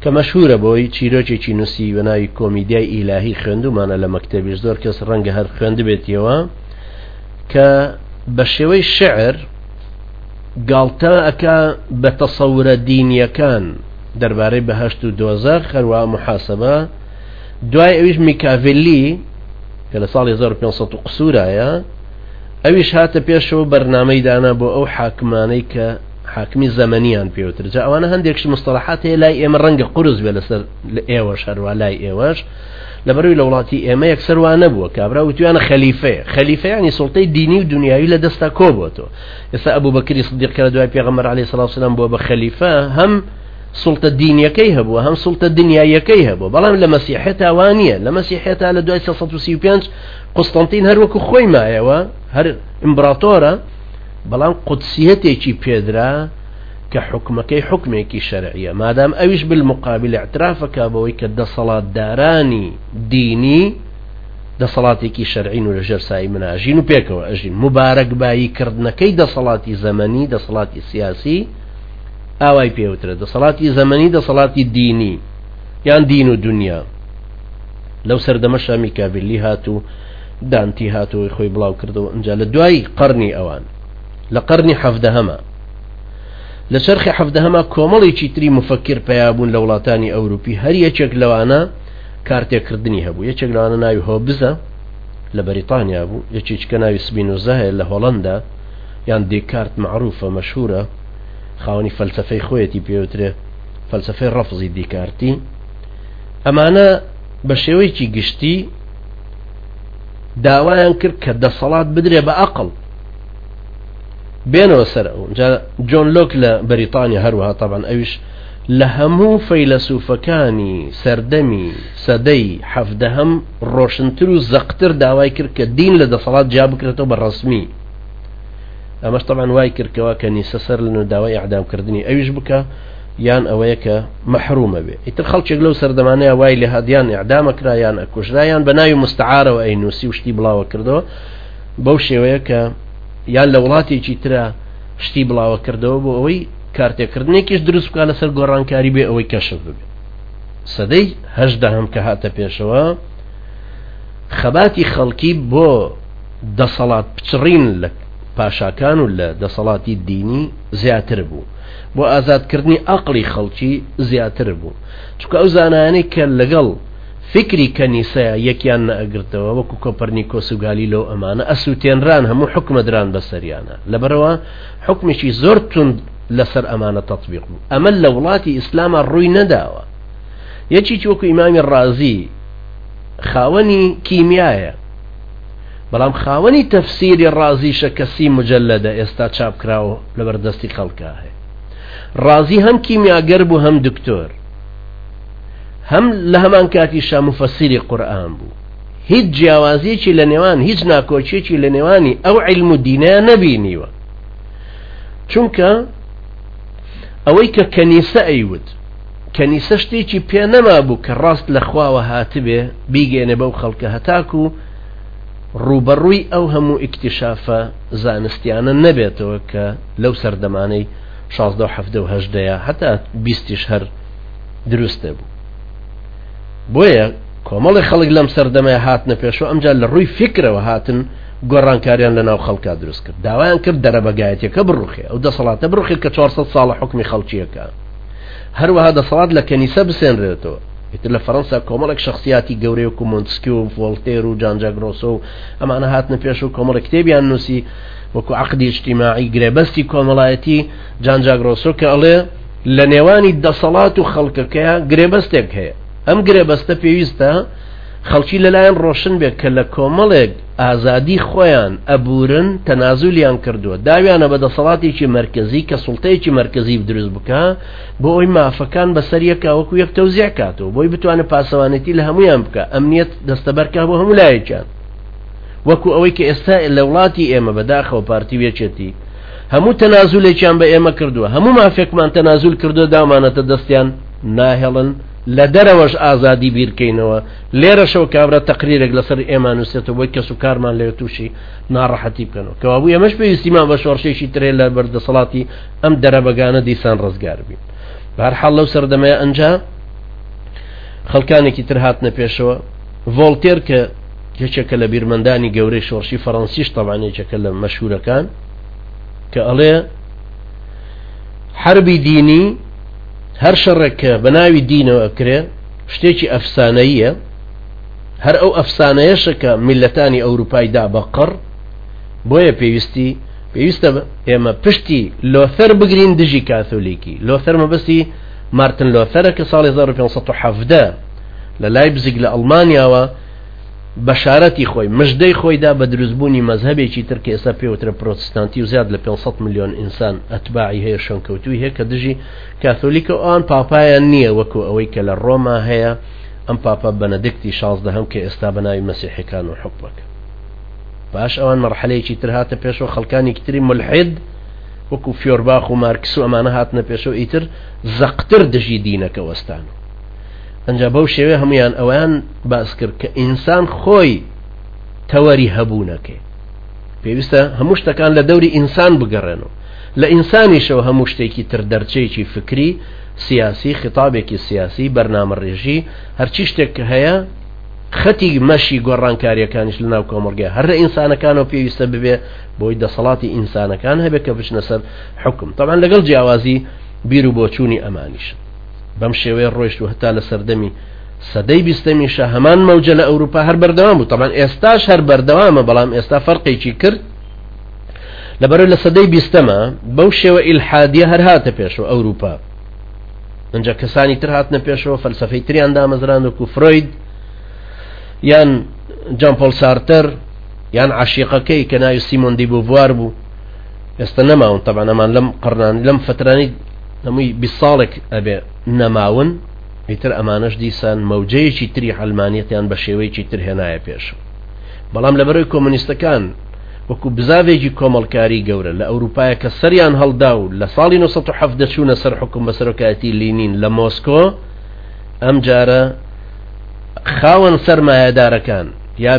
کە مەشهورە بۆی چیرۆکێکی نووسی بە ناوی کۆمیدیای ئیلاهی خوێندومانە لە مەکتتەبیش زۆر کەس ڕەنگە هەر خوێندبێتیەوە کە بە شێوەی شعر گاڵتە ئەکا بە تەسەورە دینیەکان دەربارەی بەهەشت و دۆزەخ هەروەها محاسبە دوای ئەویش میکاڤلی کە لە ساڵی 1500 قسورایە ئەویش هاتە پێشەوە بەرنامەی دانا بۆ ئەو حاکمانەی کە حاکمی زەمەنیان پێوتر جا ئەوانە هەندێکش مستەڵحات هەیە لای ئێمە ڕەنگە قرس بێ لەسەر لە ئێوەش هەروە لای ئێوەش لەبەروی لە وڵاتی ئێمە یەکسەروان نەبووە کابرا وتویانە خەلیفەیە خەلیفەیانی سڵتەی دینی و دنیاوی لە دەستا کۆبووەوە ئێستا ئەبو بەکری سدیق کە لە دوای پێغەمبەر عەلەیهی سڵاو سلام بووە بە خەلیفە هەم سڵتە دینیەکەی هەبووە هەم سڵتە دنیایەکەی هەبوو بەڵام لە مەسیحێتا وانە لە مەسیحێتا لە دوای 1935 قوستنتین هەروەکو خۆی مایەوە هەر ئیمبراتۆرە بەڵام قودسیەتێکی پێدرا کە حکومەکەی حکمێکی شەرعیە مادام ئەویش بالمقابل اعترافەکە بەوەی کە دەسەڵاتدارانی دینی دەسەڵاتێکی شەرعین و لەژێر سایی مناژین و پێکەوە ئەژین مبارەکبایی کردنەکەی دەسەڵاتی زەمەنی دەسەڵاتی سیاسی ئاوای پێوترە دەسەڵاتی زەمەنی دەسەڵاتی دینی یان دین و دنیا لەو سەردەمەشا میکابلی هات و دانتی هاتەوەی خۆی بڵاو کردەوە ئەجا لە دوای قەرنی ئەوان لە قەرنی حەفدەهەمە لە چرخی حەفدەهەما کۆمەڵێکی تری مفکر پیابوون لە وڵاتانی ئەوروپی هەر یەکێک لەوانە کارتێکردنی هەبوو، یەکێک لەوانە ناوی هۆبزە لە بەریتانیا بوو، یەکێکیکە ناوی سبینوزایە لە هۆڵەندا، یان دێکارت مەعروفە، مەشهورە، خاوەنی فەلسەفەی خۆیەتی پێوترێ فەلسەفەی ڕەفزی دیکارتی. ئەمانە بە شێوەیەکی گشتی داوایان کرد کە دەسەڵات بدرێ بە ئەقڵ بێنەوە سەر ئەو جا جۆن لۆک لە بەریتانیا هەروەها تابان ئەویش لە هەموو فەیلەسوفەکانی سەردەمی سەدەی حەڤدەهەم ڕۆشنتر و زەقتر داوای کرد کە دین لە دەسەڵات جیا بکرێتەوە بە ڕەسمی ئەمەش تەبان وای کردکەوە کە نیسە سەر لە نوداوای ئەعدامکردنی ئەویش بکە یان ئەوەیە کە مەحرومە بێ ئیتر خەڵکێک لەو سەردەمانەیە وای لە هادیان ئەعدامە کرایان ئەکوژرایان بە ناوی مستعارەوە ئەی نووسی و شتی بڵاوە کردەوە بەو شێوەیە کە یان لە وڵاتێکی ترە شتی بڵاوە کردەوە بۆ ئەوەی کارتێکردنێکیش دروست بکا لەسەر گۆڕانکاری بێ ئەوەی کەشف ببێت سەدەی هەشدا هەم کە هاتە پێشەوە خەباتی خەڵکی بۆ دەسەڵات پچڕین لە پاشاکان و لە دەسەڵاتی دینی زیاتر بوو بۆ ئازادکردنی ئەقلی خەڵکی زیاتر بوو چکە ئەو زانانەی کە لەگەڵ فکری کەنیسەیە یەکیان نەئەگرتەوە وەکو کۆپەرنی کۆسوگالی لەو ئەمانە ئەسووتێنران هەموو حکومەدران بەسەریانە لەبەرەوە حوکمێکی زۆر توند لەسەر ئەمانە تەطبیق بوو ئەمە لە وڵاتی ئیسلامە ڕووی نەداوە یەکیی وەکو ئیمامی ڕازی خاوەنی کیمیایە بەڵام خاوەنی تەفسیری ڕازیشە کەسی مجللەدە ئێستا چاپکراوە لەبەردەستی خەڵکە هەیە ڕازی هەم کیمیاگەر بوو هەم دکتۆر هەم لە هەمان کاتی شامفەسیری قورآان بوو هیچ جیاوازیەکی لە نێوان هیچ ناکۆچیەکی لە نێوانی ئەو علم و دینە نەبینیوە چونکە ئەوەی کە کەنیسە ئەیوت کەنیسە شتێکی پێ نەما بوو کە ڕاست لە خواوە هاتبێ بیگەێنێ بەو خەڵکە هەتاکو و ڕوبەڕووی ئەو هەموو ئیکتیشافە زانستیانە نەبێتەوە کە لەو سەردەمانەی 16 هەدەیە هەتا بیستیش هەر دروستە بوو بۆیە کۆمەڵی خەڵک لەم سەردەمەیە هاتنە پێشوە ئەمجا لە ڕووی فکرەوە هاتن گۆڕانکاریان لە ناو خەڵکا دروست کرد داوایان کرد دەرەبەگایەتەکە بڕوخێ ئەو دەسەڵاتە بڕخێ کە 400 ساڵە حکمی خەڵکیەکە هەروەها دەسەڵات لە کەنیسە بسێنرێتەوە ئیتر لە فەەنسا کۆمەڵێک شخصیاتی گەورەی و کومۆنسکی و فۆلتێر و جانجاگرۆسۆ و ئەمانە هاتنە پێش و کۆمەڵە کتێبیان نووسی وەکو عقدی اجتماعی گرێبەستی کۆمەڵایەتی جانجاگرۆسۆ کە ئەڵێ لە نێوانی دەسەڵات و خەڵکەکەیە گرێبەستێک هەیە ئەم گرێبەستە پێویستە خەڵکی لەلایەن ڕۆشن بێت کە لە کۆمەڵێک ئازادی خۆیان ئەبورن تەنازولیان کردووە داویانە بە دەسەڵاتێکی مرکزی کە سوڵتەیەکی مرکزی دروست بکە بۆ ئەوی مافەکان بەسەر یەکا وەکو یەک تەوزیع کاتەوە بۆی بتوانێت پاسەوانێتی لە هەمویان بکە ئەمنیەت دەستەبەرکە بۆ هەمولایەکیان وەکو ئەوەی کە ئێستا لە وڵاتی ئێمە بەداخەوە پارتی وێچێتی هەموو تەنازولێکیان بە ئێمە کردووە هەموو مافێکمان تەنازول کردووە دامانەتە دەستیان ناهێڵن لە دەرەوەش ئازادی بیرکەینەوە لێرەشەوە کابرا تەقریرێک لەسەر ئێمان نووسێتەوە بۆی کەس و کارمان لەوێ تووشی ناڕەحەتی بکەنەوە کەوابوو ئێمەش پێویستیمان بە شۆڕشێکی ترێ لە بەردەسەڵاتی ئەم دەرەبەگانە دیسان ڕزگار بین بارحاڵ لەو سەردەمەیە ئەنجا خەڵکانێکی تر هاتنە پێشەوە ڤۆلتێر کە یەکێکە لە بیرمەندانی گەورەی شۆڕشی فەڕەنسیش تەبان یەکێکە لە مەشهورەکان کە ئەڵێ حربی دینی هەر شەڕێک کە بە ناوی دینەوە ئەکرێ شتێکی ئەفسانەیە هەر ئەو ئەفسانەیەشە کە میلەتانی ئەوروپایدا بە قڕ بۆیە پێویستی پێویستە ئێمە پشتی لۆثەر بگرین دژی کاثۆلیکی لۆثەر مەبەستی مارتن لۆثەرە کە ساڵی 1517 لە لایبزیک لە ئەڵمانیاوە بەشارەتی خۆی، مژدەی خۆی دا بە دروستبوونی مەزهەبێکی تر کە ئێستا پێی وترە پرۆتستانتی و زیاد لە پێنج سەد ملیۆن ئینسان ئەتباعی هەیە و شوێنکەوتووی هەیە کە دژی کاثۆلیکە و ئەوان پاپایان نییە وەکو ئەوەی کە لە ڕۆما هەیە ئەم پاپا بەنەدکتی شازدەهەم کە ئێستا بە ناوی مەسیحیەکان و حوکمەکە پاش ئەوان مەرحەلەیەکی تر هاتە پێشەوە خەڵکانێکی تری ملحد وەکو فیۆرباخ و مارکس و ئەمانە هاتنە پێشەوە ئیتر زەقتر دژی دینەکە وەستان و ئەجا بەو شێوێ هەمویان ئەویان باس کرد کە ئینسان خۆی تەوەری هەبوونەکەی پێویستە هەموو شتەکان لە دەوری ئینسان بگەڕێنەوە لە ئینسانیشەوە هەموو شتێکی تر دەرچەیەکی فکری سیاسی خطابێکی سیاسی بەرنامە ڕێژی هەرچی شتێک کە هەیە خەتی مەشی گۆڕانکاریەکانیش لە ناو کۆمەلگە هەر لە ئینسانەکانەوە پێویستە ببێ بۆی دەسەڵاتی ئینسانەکان هەبێت کە بچنە سەر حکم تاوان لەگەڵ جیاوازی بیر و بۆچوونی ئەمانیش بەم شێوەیە ڕۆیشت و هەتا لە سەردەمی سەدەی بیستەمیشە هەمان مەوجە لە ئەوروپا هەر بەردەوام بوو تەمان ئێستاش هەر بەردەوامە بەڵام ئێستا فەرقێکی کرد لەبەرو لە سەدەی بیستەمە بەو شێوە ئیلحادیە هەر هاتە پێشەوە ئەوروپا ئەجا کەسانی تر هاتنە پێشەوە فەلسفەی تریان دامەزران وەکو فرۆید یان جامپۆل سارتەر یان عشیقەکەی کە ناوی سیمۆندی بۆ بوار بوو ئێستا نەماون تەبانەمان لەم قڕنان لەم فترانی هەمووی بیست ساڵێک ئەبێ نەماون ئیتر ئەمانەش دیسان مەوجەیەکی تری حلمانیتیان بە شێوەیەکی تر هێنایە پێش بەڵام لەبەرەوەی کۆمونیستەکان وەکو بزاڤێکی کۆمەڵکاری گەورە لە ئەوروپایە کە سەریان هەڵدا و لە ساڵی 1970 چوونە سەر حکوم بە سەرۆکایەتی لینین لە مۆسکۆ ئەم جارە خاوەن سەرمایەدارەکان یا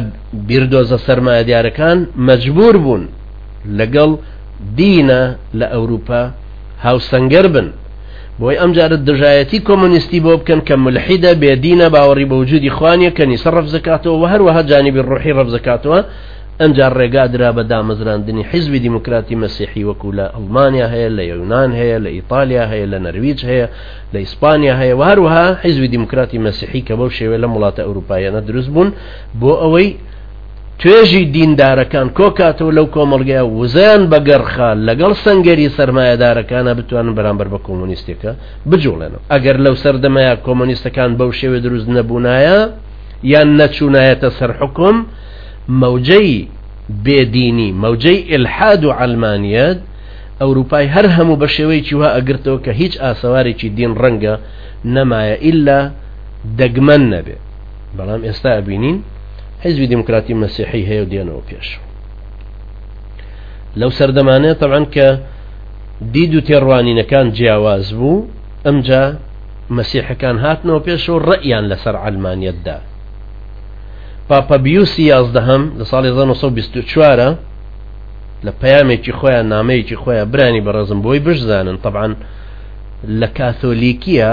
بیردۆزە سەرمایە دیارەکان مەجبور بوون لەگەڵ دینە لە ئەوروپا هاوسەنگەر بن بۆی ئەمجارە دژایەتی کۆمۆنیستی بۆ بکەن کە مولحیدە بێ دینە باوەڕی بە وجودی خوا نیە کەنیسە ڕەفزەکاتەوە وە هەروەها جانیبی ڕوحی ڕەفزەکاتەوە ئەمجار ڕێگا درا بە دامەزراندنی حیزبی دیموکراتی مەسیحی وەکو لە ئەڵمانیا هەیە لە یۆنان هەیە لە ئیتالیا هەیە لە نەرویج هەیە لە ئیسپانیا هەیە وە هەروەها حیزبی دیموکراتی مەسیحی کە بەو شێوەیە لەم وڵاتە ئەوروپاییانە دروست بوون بۆ ئەوەی توێژی دیندارەکان کۆکاتەوە لەو کۆمەڵگەیە وزەیان بەگەڕخا لەگەڵ سەنگەری سەرمایەدارەکانا بتوانن بەرامبەر بە کۆمۆنیستێکە بجوڵێنەوە ئەگەر لەو سەردەمەیە کۆمۆنیستەکان بەو شێوێ دروست نەبوونایە یان نەچوونایەتە سەر حکم مەوجەی بێدینی مەوجەی ئلحاد و علمانیت ئەوروپای هەر هەموو بە شێوەیەکی وها ئەگرتەوە کە هیچ ئاسەوارێکی دین ڕەنگە نەمایە ئللا دەگمەن نەبێ بەڵام ئێستا ئەبینین حیزبی دیموکراتی مەسیحی هەیە و دێنەوە پێش لەو سەردەمانەیە تەبان کە دید و تێڕوانینەکان جیاواز بوو ئەمجا مەسیحەکان هاتنەوە پێش و ڕئیان لەسەر ئەلمانیتدا پاپەبیوسی یازدەهەم لە ساڵی 1924 لە پەیامێکی خۆیان نامەیەکی خۆیان برانی بەڕێزم بۆی بشزانن طبعاان لە کاثۆلیکیە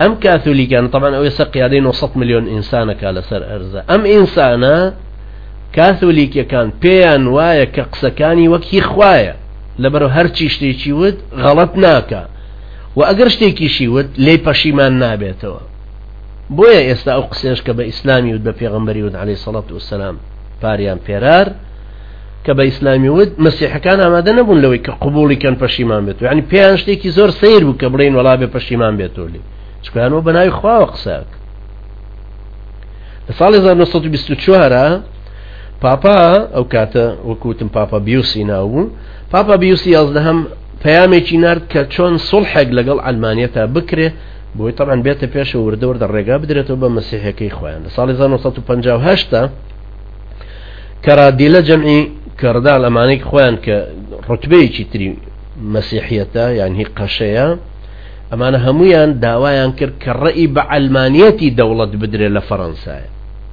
ئەم کاثۆلیکانە طبعا ئەو ئێستا قیادەی 900 ملیۆن ئینسانەکە لەسەر ئەرزە ئەم ئینسانە کاثۆلیکەکان پێیان وایە کە قسەکانی وەکی خوایە لەبەرو هەرچی شتێکی وت غەڵەت ناکە و ئەگەر شتێکیشی وت لی پەشیمان نابێتەوە بۆیە ئێستا ئەو قسێش کە بە ئیسلامی وت بە پێغمبەری وت عليه سەڵات وسلام پاریان پێرار کە بە ئیسلامی وت مەسیحەکان ئامادە نەبوون لەوەی کە قوبولی کەن پەشیمان بێت ینی پێیان شتێکی زۆر سیر بوو کە بڵین وڵا بێ پەشیمان بێتۆ لێ چکانەوە بە ناوی خواوە قساک لە ساڵی 1924 پاپا ئەو کاتە وەکوتم پاپا بیوسی ناوبوو پاپا بیوسی یازدە هەم پەیامێکی نرد کە چۆن سڵحێک لەگەڵ ئەلمانیا تا بکرێ بۆی تەمان بێتە پێشە وردەوردە ڕێگا بدرێتەوە بە مەسیحەکەی خۆیان لە ساڵی 1950 کەرادیلە جەمعی کەڕدال ئەمانێک خۆیان کە ڕتبەیەکی تری مەسیحەتە یان هی قەشەیە ئەمانە هەمویان داوایان کرد کە ڕێی بە ئەلمانیەتی دەوڵەت بدرێت لە فەڕەنسایە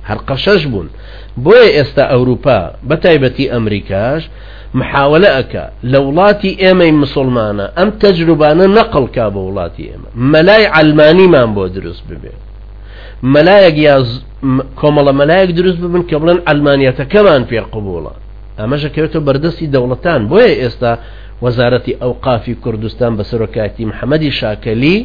هەر قەشەش بوون بۆیە ئێستا ئەوروپا بە تایبەتی ئەمریکاش محاولە ئەکا لە وڵاتی ئێمەی مسلمانە ئەم تەجروبانە نەقلکا بە وڵاتی ئێمە مەلای ئەلمانیمان بۆ دروست ببێت مەلایەک یا کۆمەڵە مەلایەک دروست ببن کە بڵێن ئەلمانیەتەکەمان پێ قوبووڵە ئەمەشەکەوێتە بەردەستی دەوڵەتان بۆیە ئێستا وەزارەتی ئەو قافی کوردستان بە سەرۆکایەتی محەممەدی شاکەلی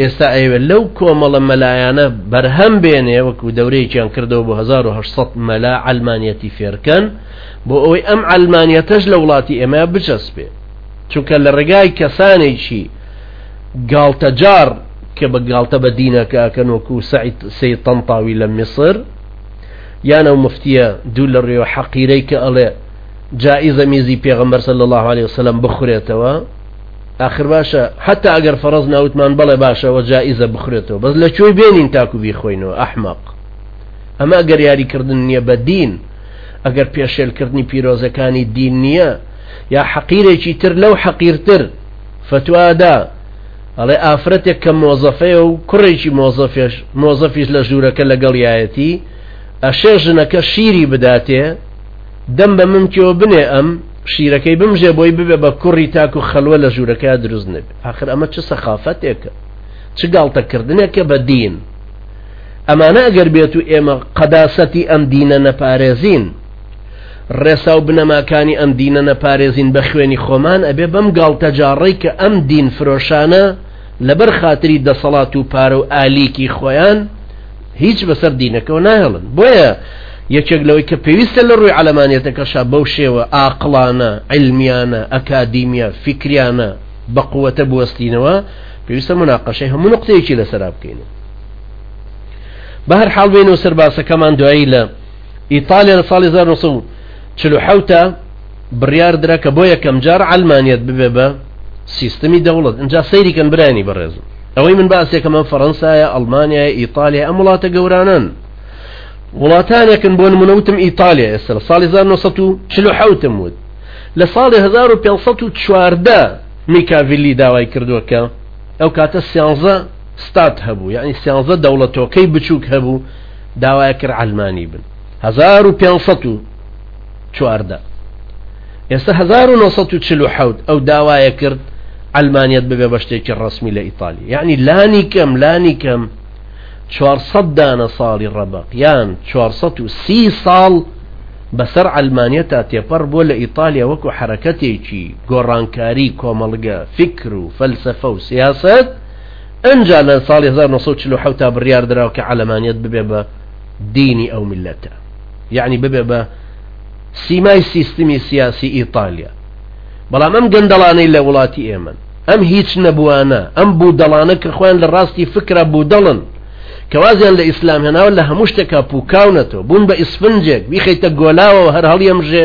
ئێستا ئەوێت لەو کۆمەڵە مەلایانە بەرهەم بێنێ وەکو دەورەیەکیان کردەوە بۆ 1970 مەلا ئەلمانیەتی فێرکەن بۆ ئەوەی ئەم ئەلمانیەتەش لە وڵاتی ئێمە بچەسپێ چونکە لە ڕێگای کەسانێکی گاڵتەجاڕ کە بە گاڵتە بە دینەکە ئەکەن وەکو سەعید سەید تەنتاوی لە میسر یان ئەو مفتیە دوو لە ڕێوە حەقیرەی کە ئەڵێ جائیزە میزی پێغەمبەر صلی الله عليه وسلم بخورێتەوە آخر باشە حتا ئەگەر فەڕز ناوتمان بەڵێ باشەوە جائیزە بخورێتەوە بەس لە کوێی بێنین تاکو بیخۆینەوە ئەحمەق ئەمە ئەگەر یاریکردن نییە بە دین ئەگەر پێشێلکردنی پیرۆزەکانی دین نییە یا حەقیرێکی تر لەو حەقیرتر فتوا دا ئەڵێ ئافرەتێک کە مۆزەفەیە و کوڕێکی مۆزەفێش مۆزەفیش لە ژوورەکە لەگەڵیایەتی ئەشێ ژنەکە شیری بداتێ دەم بە ممکەوە بنێ ئەم شیرەکەی بمژێ بۆی ببێ بە کوڕی تاکو خەلوە لە ژوورەکە دروست نێت آخر ئەمە چ سەخافەتێکە چ گاڵتەکردنێکە بە دین ئەمانە ئەگەر بێت و ئێمە قەداسەتی ئەم دینە نەپارێزین ڕێسا و بنەماکانی ئەم دینە نەپارێزین بە خوێنی خۆمان ئەبێ بەم گاڵتەجاڕەی کە ئەم دین فرۆشانە لەبەر خاتری دەسەڵات و پارە و ئالیکی خۆیان هیچ بەسەر دینەکەەوە ناهێڵن بۆیە یەکێک لەوەی کە پێویستە لە ڕووی علەمانەتەکەشا بەو شێوە ئاقلانە علمیانە ئەکادیمیە فکریانە بە قووەتە بوەستینەوە پێویستە مناقەشەی هەموو نقطەیەکی لەسەر بکەین بە هەر حاڵ بینەوە سەر باسەکەمان دوایی لە ئیتالیا لە ساڵی هەزار و نۆ سەد و چل و حەوت دا بڕیار درا کە بۆ یەکەم جار عەلمانیەت ببێ بە سیستمی دەوڵەت ئینجا سەیری کەن برایانی بەڕێزم ئەوەی من باسێکەمە فەڕەنسایە ئەڵمانیای ئیتالیا ئەم وڵاتە گەورانن وڵاتانێکن بۆ نمونەوتم ئیتالیا ئێستا لە ساڵی 1940 وت لە ساڵی 1514 میکاڤلی داوای کردووەکە ئەو کاتە سیانزە ستات هەبوو یعنی سیانزە دەوڵەتۆکەی بچووک هەبوو داوای کرد عەلمانی بن 1514 ئێستا 1940 ئەو داوایە کرد ئەلمانیت ببێ بە شتێکی ڕسمی لە ئیتالی یعنی لانی کەم لانی کەم 400 دانە ساڵی ڕەبق یان 430 ساڵ بەسەر ئەلمانیا تا تێپەڕ بۆ لە ئیتالیا وەکو حرەکەتێکی گۆڕانکاری کۆمەڵگە فکر و فەلسفە و سیاست ئنجا لە ساڵی هەزار و نۆ سەد و چل و حەوت دا بڕیار درا کە عەلەمانیەت ببێ بە دینی ئەو میللەتە یەعنی ببێ بە سیمای سیستمی سیاسی ئیتالیا بەڵام ئەم گەندەڵانەی لە وڵاتی ئێمەن ئەم هیچ نەبووانە ئەم بودەڵانە کە خۆیان لە ڕاستی فکرە بودەڵن کەوازیان لە ئیسلام هێناوە لە هەموو شتێکا پوکاونەتەوە بوون بە ئیسفنجێک بیخیتە گۆلاوەوە هەر هەڵیەمژێ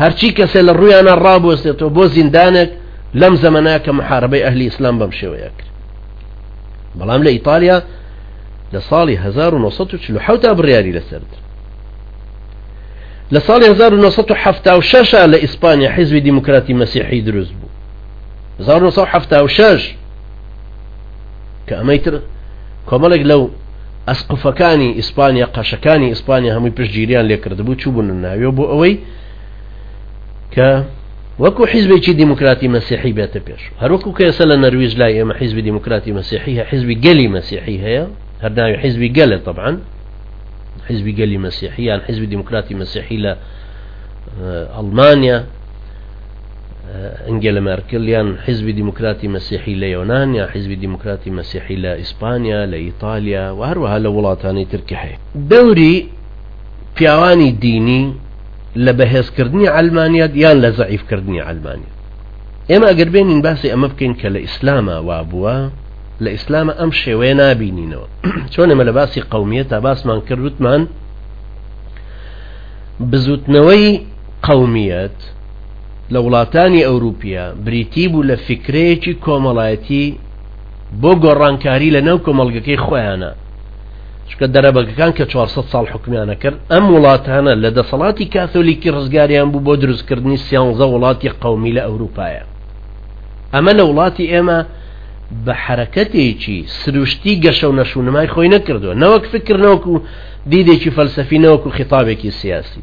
هەرچی کەسێ لە ڕویانە ڕابوەستێتەوە بۆ زیندانێک لەم زەمەنە کە محاربەی ئەهلی ئیسلام بەم شێوەیە کرد بەڵام لە ئیتالیا لە ساڵی 1940 تا بڕیاری لەسرد لە ساڵی 1976 لە ئیسپانیا حیزبی دیموکراتی مەسیحی دروست بوو 1976 کە ئەمەی تر کۆمەڵێک لەو ئەسقفەکانی ئیسپانیا قەشەکانی ئیسپانیا هەمووی پشتگیریان لێکردبوو چوبوون ناوێ بۆ ئەوەی کە وەکو حیزبێکی دیموکراتی مەسیحی بێتە پێش هەروەکو کەسە لە نەرویج لای ئێمە حیزبی دیموکراتی مەسیحی هە حیزبی گەلی مەسیحی هەیە هەرداوی حیزبی گەلێ طبعاان حیزبی گەلی مەسیحیان حیزبی دیموکراتی مەسیحی لە ئەڵمانیا ئەنگێلا مێرکل یان حیزبی دیموکراتی مەسیحی لە یۆنان یا حیزبی دیموکراتی مەسیحی لە ئیسپانیا لە ئیتالیا و هەروەها لە وڵاتانی تر کە هەیە دەوری پیاوانی دینی لە بەهێزکردنی عەلمانیەت یان لە زەعیفکردنی عەلمانیەت ئێمە ئەگەر بێنین باسی ئەمە بکەین کە لە ئیسلامە وابووە لە ئیسلامە ئەم شێوەیە نابینینەوە چۆن ئێمە لە باسی قومیە تا باسمان کردوتمان بزوتنەوەی قەومییەت لە وڵاتانی ئەوروپییە بریتی بوو لە فیکرەیەکی کۆمەڵایەتی بۆ گۆڕانکاری لە ناو کۆمەڵگەکەی خۆیانا، چونکە دەرەبەگەکان کە چوار سەد ساڵ حوکمیان ئەکرد، ئەم وڵاتانە لە دەسەڵاتی کاثۆلیکی ڕزگاریان بوو بۆ دروستکردنی سیانزە وڵاتی قەومی لە ئەوروپایە. ئەمە لە وڵاتی ئێمە بە حەرەکەتێکی سروشتی گەشە و نەشونمای خۆی نەکردووە، نەوەک فیکر نەوەکو دیدێکی فەلسەفی نەوەکو خیتابێکی سیاسی.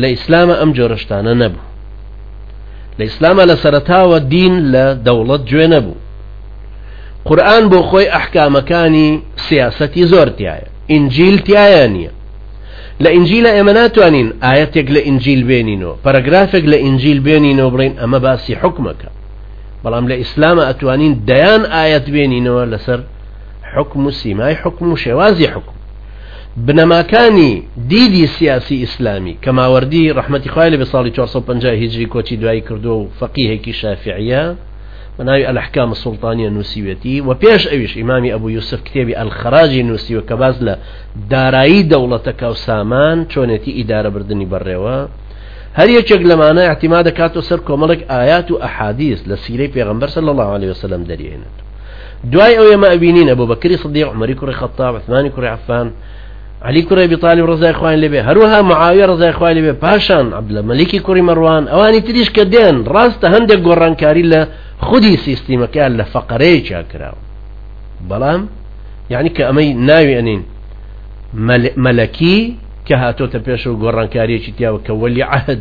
لە ئیسلامە ئەم جۆرە شتانە نەبوو لە ئیسلامە لە سەرتاوە دین لە دەوڵەت گوێ نەبوو قورآن بۆ خۆی ئەحکامەکانی سیاسەتی زۆر تایە ئینجیل تایە نییە لە ئینجیلە ئێمە ناتوانین ئاەتێک لە ئینجیل بێنینەوە پەرگرافێک لە ئینجیل بێنینەوە بڵین ئەمە باسی حکومەکە بەڵام لە ئیسلامە ئەتوانین دەیان ئاەت بێنینەوە لەسەر حکم و سیمای حکم و شێوازی حکم بنەماکانی دیدی سیاسی ئیسلامی کە ماوەردی ڕەحمەتی خوای لە بە ساڵی 450 هیجری کۆچی دوایی کردووە و فەقیهێکی شافعیە بە ناوی ئەلحکام سوڵتانیە نووسیوێتی و پێش ئەویش ئیمامی ئەبوو یوسف کتێبی ئەلخەراجی نووسیوە کە باز لە دارایی دەوڵەتەکە و سامان چۆنێتی ئیدارەبردننی بەڕێوە هەر یەکێک لەمانە احتیما دەکاتەوە سەر کۆمەڵێک ئايات و ئەحادیث لە سیرەی پێغمبەر صلی الله عليه وسلم دەریێنێت دوای ئەو ئێمە ئەبینین ئەبوو بەکری سدیق عمری کوڕی خەتاب عثمانی کوڕی عفان علی کوڕی بیطالی ڕزای خوان لەبێ هەروەها معاویە ڕزای خوای لەبێ پاشان عبدلە مەلیکی کوڕی مەڕوان ئەوانی تریش کە دێن ڕاستە هەندێک گۆڕانکاری لە خودی سیستیمەکەیان لە فەقەرەیەکیا کراوە بەڵام یعنی کە ئەمەی ناوی ئەنین مەلەکی کە هاتۆتە پێش و گۆڕانکاریەکی تیاوە کە وەلی عهد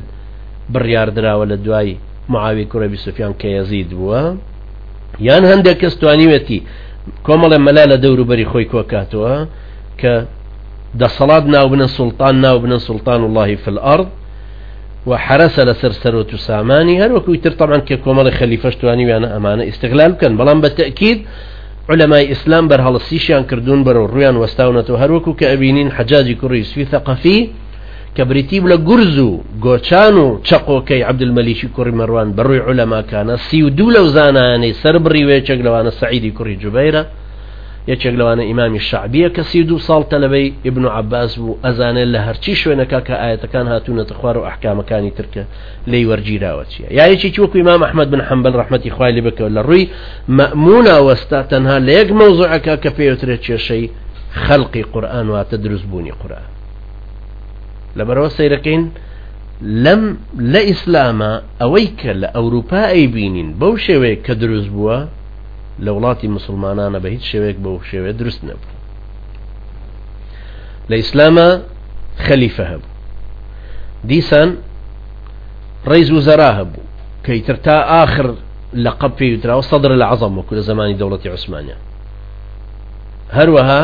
بڕیاردراوە لە دوای معاوی کوڕەبی سوفیان کە یەزید بووە یان هەندێک کەس توانیوێتی کۆمەڵێ مەلا لە دەوروبەری خۆی کۆکاتەوە کە دەسەڵات ناوبنە سلتان ناوبنە سلتان اللهی فل ئەرد و حرەسە لەسەر سەرۆت و سامانی هەروەکوی تر تەمان کە کۆمەڵی خەلیفەشتوانیویانە ئەمانە ئیسیغلال بکەن بەڵام بە تەکیید علەمای ئیسلام بەرهەڵسیشیان کردوون بەرەو ڕویان وەستاونەتەوە هەروەکو کە ئەبینین حەجاجی کوڕی سوی ثقفی کە بریتی بوو لە گورز و گۆچان و چەقۆکەی عەبدولمەلیکی کوڕی مەروان بە ڕووی عولەماکانە، سی و دوو لەو زانایانەی سەربڕی و یەکێک لەوانە سەعیدی کوڕی جوبەیرە، یەکێک لەوانە ئیمامی شەعبییە کە سی و دوو ساڵ تەلەبەی ئیبن و عەباس بوو، ئەزانێ لە هەرچی شوێنەکا کە ئایەتەکان هاتوونەتە خوار و ئەحکامەکانی تر کە لێی وەرگیراوە چییە. یا یەکێکی وەکو ئیمام ئەحمەد بن حەنبەل ڕەحمەتی خوای لێ بکەوێت لە ڕووی مەئموونا وەستا تەنها لە یەک مەوزوعەکە کە پێیوترێت کێشەی خەلقی قورئان واتە دروستبوونی قورئان. لەبەرەوە سەیرەکەین لەم لە ئیسلامە ئەوەی کە لە ئەوروپا ئەی بینین بەو شێوەیە کە دروست بووە لە وڵاتی مسلمانانە بە هیچ شێوێک بەو شێوێ دروست نەبوو لە ئیسلامە خەلیفە هەبوو دیسان ڕیز و زەرا هەبوو کەیتر تا ئاخر لە قەپ پێی وتراوە سەدر لە عەزەم وەکو لە زمانی دەوڵەتی عوسمانە هەروەها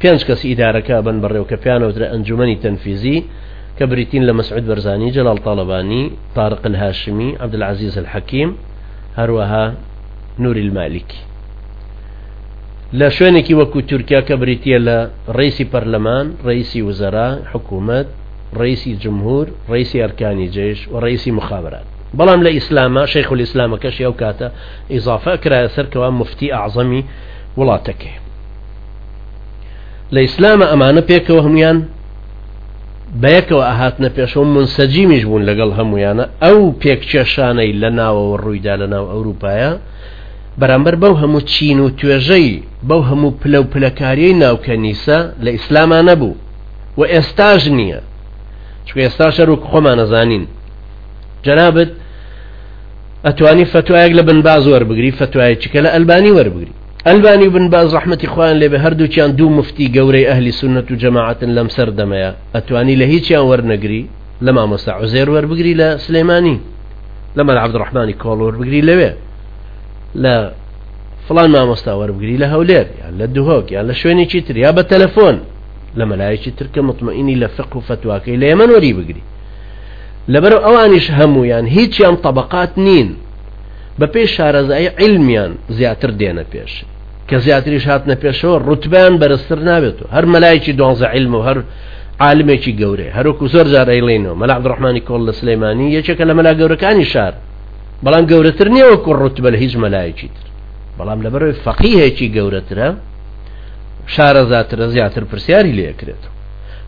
پێنج کەسی ئیدارەکە بەن بەڕێوە کە پێیان ئەوترێ ئەنجومەنی تەنفیزی کە بریتین لە مەسعود بەرزانی، جەلال تاڵەبانی، تارق الهاشمی، عەبدولعەزیز الحەکیم هەروەها نوری المالیکی. لە شوێنێکی وەکو تورکیا کە بریتیە لە ڕیسی پەرلەمان، ڕیسی وزەرا، حکوومەت، ڕیسی جمهور، ڕیسی ئەرکانی جەیش و ڕیسی مخابرات. بەڵام لە ئیسلامە شەیخ الاسلامەکەشی ئەو کاتە ئیزافە ئەکرایە سەر کەوا مفتی ئەعزەمی وڵاتەکەیە. لە ئیسلامە ئەمانە پێکەوە هەمویان بەیەکەوە ئاهاتنە پێشەوە منسەجیمیش بوون لەگەڵ هەمویانە ئەو پێکچێشانەی لە ناوەوە ڕوویدا لە ناو ئەوروپایە بەرامبەر بەو هەموو چین و توێژەی بەو هەموو پلە و پلەکاریی ناوکەنیسە لە ئیسلاما نەبوو و ئێستاش نییە چکە ئێستا شەرک خۆمانەزانین جەنابەت ئەتوانی فتوایەک لە بنباز وەربگری فتوایەکی کە لە ئەلبانی وەربگری ئەلبانی و بن باز ڕەحمەتی خۆیان لێبێ هەردووکیان دوو مفتی گەورەی ئەهلی سونەت و جەماعەتن لەم سەر دەمەیە ئەتوانی لە هیچیان وەرنەگری لە مامۆستا عوزێر وەربگری لە سلێمانی لە مەلا عەبدڕەحمانی کۆڵ وەربگری لەوێ لە فلان مامۆستا وەربگری لە هەولێر یان لە دهۆک یان لە شوێنێکی تر یا بە تەلەفۆن لە مەلایەکی ترکە مطمئینی لە فق و فتواکەی لە ئێمە وەری بگری لەبەر ئەوانیش هەموو یان هیچیان طبقات نین بەپێی شارەزایی عیلمیان زیاتر دێنە پێش کە زیاتریش هاتنە پێشەوە ڕوتبیان بەرزتر نابێت و هەر مەلایەکی دوانزە عیلم و هەر عالمێکی گەورەی هەروکو زۆر جار ئەیڵێنەوە مەلا عبدڕحمانی کۆڵ لە سلەیمانی یەکێکە لە مەلا گەورەکانی شار بەڵام گەورەتر نییە وەکو ڕوتبە لە هیچ مەلایەکی تر بەڵام لەبەرەوەی فەقیهێکی گەورەترە شارەزاترە زیاتر پرسیاری لێکرێت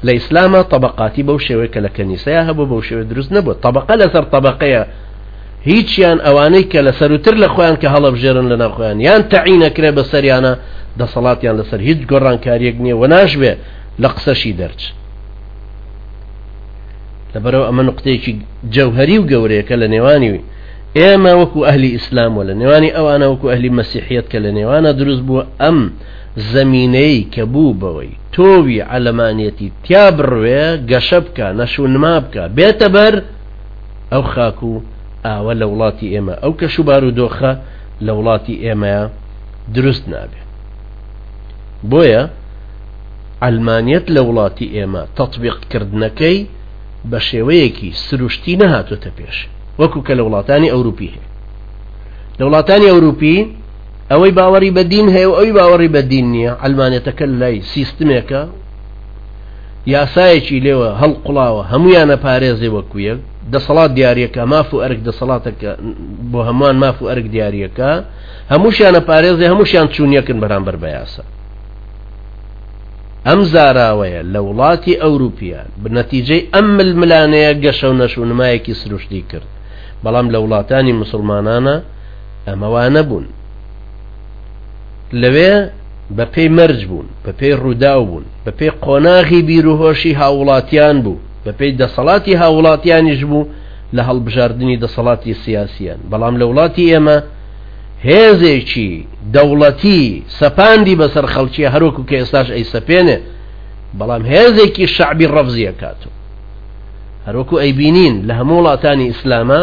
لە ئیسلامە طبقاتی بەو شێوەیە کە لە کەنیسەیە هەبوو بەو شێوە دروست نەبوو طبقە لەسەر طبقەیە هیچیان ئەوانەی کە لە سەرووتر لە خۆیان کە هەڵەبژێرن لە ناو خۆیان یان تەعین ئەکرێ بە سەریانە دەسەڵاتیان لەسەر هیچ گۆڕانکاریەک نییە و ناشبێ لە قسەشی دەرچ لەبەرەوە ئەمە نقطەیەکی جەوهری و گەورەیەکە لە نێوانی ئێمە وەکو ئەهلی ئیسلام و لە نێوانی ئەوانە وەکو ئەهلی مەسیحیت کە لە نێوانە دروست بووە ئەم زەمینەی کە بوو بەوەی تۆوی عەلەمانەتی تیا بڕوێ گەشە بکە نەشونما بکە بێتە بەر ئەو خاک و ئاوە لە وڵاتی ئێمە ئەو کەش و بارودۆخە لە وڵاتی ئێمەیە دروست نابێ بۆیە ئەلمانیت لە وڵاتی ئێمە تەطبیقکردنەکەی بە شێوەیەکی سروشتی نەهاتۆتە پێش وەکو کە لە وڵاتانی ئەوروپی هەیە لە وڵاتانی ئەوروپی ئەوەی باوەڕی بەدین هەیە و ئەوی باوەڕی بەدین نییە ئەلمانێتەکە لای سیستمێکە یاسایەکی لێوە هەڵقوڵاوە هەموویان ئەپارێزێ وەکو یەک دەسەڵات دیاریەکە ماف و ئەرک دەسەڵاتەکە بۆ هەمووان ماف و ئەرک دیاریەکە هەمووشیان ئەپارێزێ هەمووشیان چوون یەکن بەرامبەر بە یاسا ئەم زاراوەیە لە وڵاتی ئەوروپیان بنەتیجەی ئەم ململانەیە گەشە و نەش و نمایەکی سروشتی کرد بەڵام لە وڵاتانی مسلمانانە ئەمەوانە بوون لەوێ بە پێی مەرج بوون بە پێی ڕووداو بوون بە پێی قۆناغی بیروهۆشی هاوڵاتیان بوو بە پێی دەسەڵاتی هاوڵاتیانیش بوو لە هەڵبژاردننی دەسەڵاتی سیاسیان بەڵام لە وڵاتی ئێمە هێزێکی دەوڵەتی سەپاندی بەسەر خەڵکی هەروەکو کە ئێستاش ئەی سەپێنێ بەڵام هێزێکی شعبی ڕەفزیەکات و هەروەکو ئەیبینین لە هەموو وڵاتانی ئیسلامە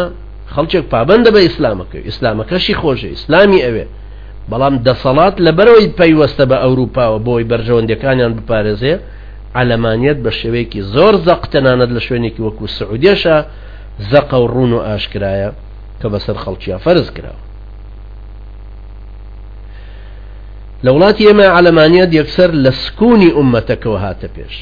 خەڵکێک پابەندە بە ئیسلامەکەی ئیسلامەکەشی خۆشە ئیسلامی ئەوێ بەڵام دەسەڵات لەبەرەوەی پەیوەستە بە ئەوروپاوە بۆی بەرژەوەندەکانیان بپارێزێ عەلەمانیەت بە شێوەیەکی زۆر زەق تەنانەت لە شوێنێکی وەکو سعودێشە زەقە و ڕوون و ئاشکرایە کە بەسەر خەڵکییا فەرز کراوە لە وڵاتی ئێمە عەلەمانیەت یەکسەر لە سکوونی ئومەتەکەەوە هاتە پێش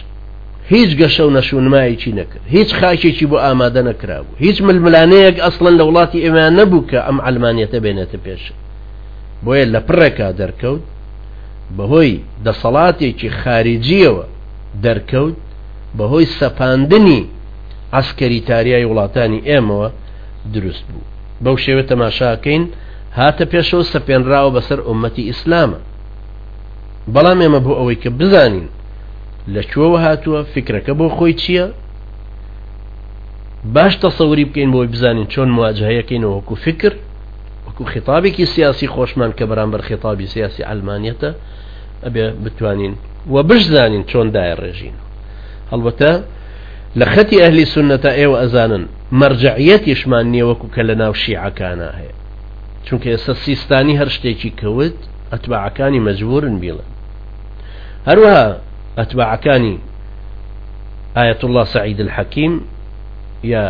هیچ گەشە و نەشونمایەکی نەکرد هیچ خاکێکی بۆ ئامادە نەکرابوو هیچ ململانەیەک ئەسڵەن لە وڵاتی ئێمەیان نەبوو کە ئەم ئەلمانیەتە بێنێتە پێش بۆیە لە پڕێکا دەرکەوت بەهۆی دەسەڵاتێکی خارجیەوە دەرکەوت بەهۆی سەپاندنی عسکەری تاریای وڵاتانی ئێمەوە دروست بوو بەو شێوە تەماشاکەین هاتە پێشەوە سەپێنراوە بەسەر ئومەتی ئیسلامە بەڵام ئێمە بۆ ئەوەی کە بزانین لە کوێوە هاتووە فکرەکە بۆ خۆی چییە باش تەسەوری بکەین بۆی بزانین چۆن مواجهەیەکەینەوە وەکو فکر وەکو خطابێکی سیاسی خۆشمان کە بەرامبەر خطابی سیاسی ئەلمانیەتە ئەبێ بتوانین و بشزانین چۆن دای ڕێژین هەڵبەتە لە خەتی ئەهلی سنەتە ئێوە ئەزانن مەرجعەتیشمان نییە وەکو کە لە ناو شیعەکانە هەیە چونکە ئێستا سیستانی هەر شتێکی کەوت ئەتباعەکانی مەجبورن بیڵێن هەروەها ئەتباعەکانی ئاەت الله سعید الحەکیم یا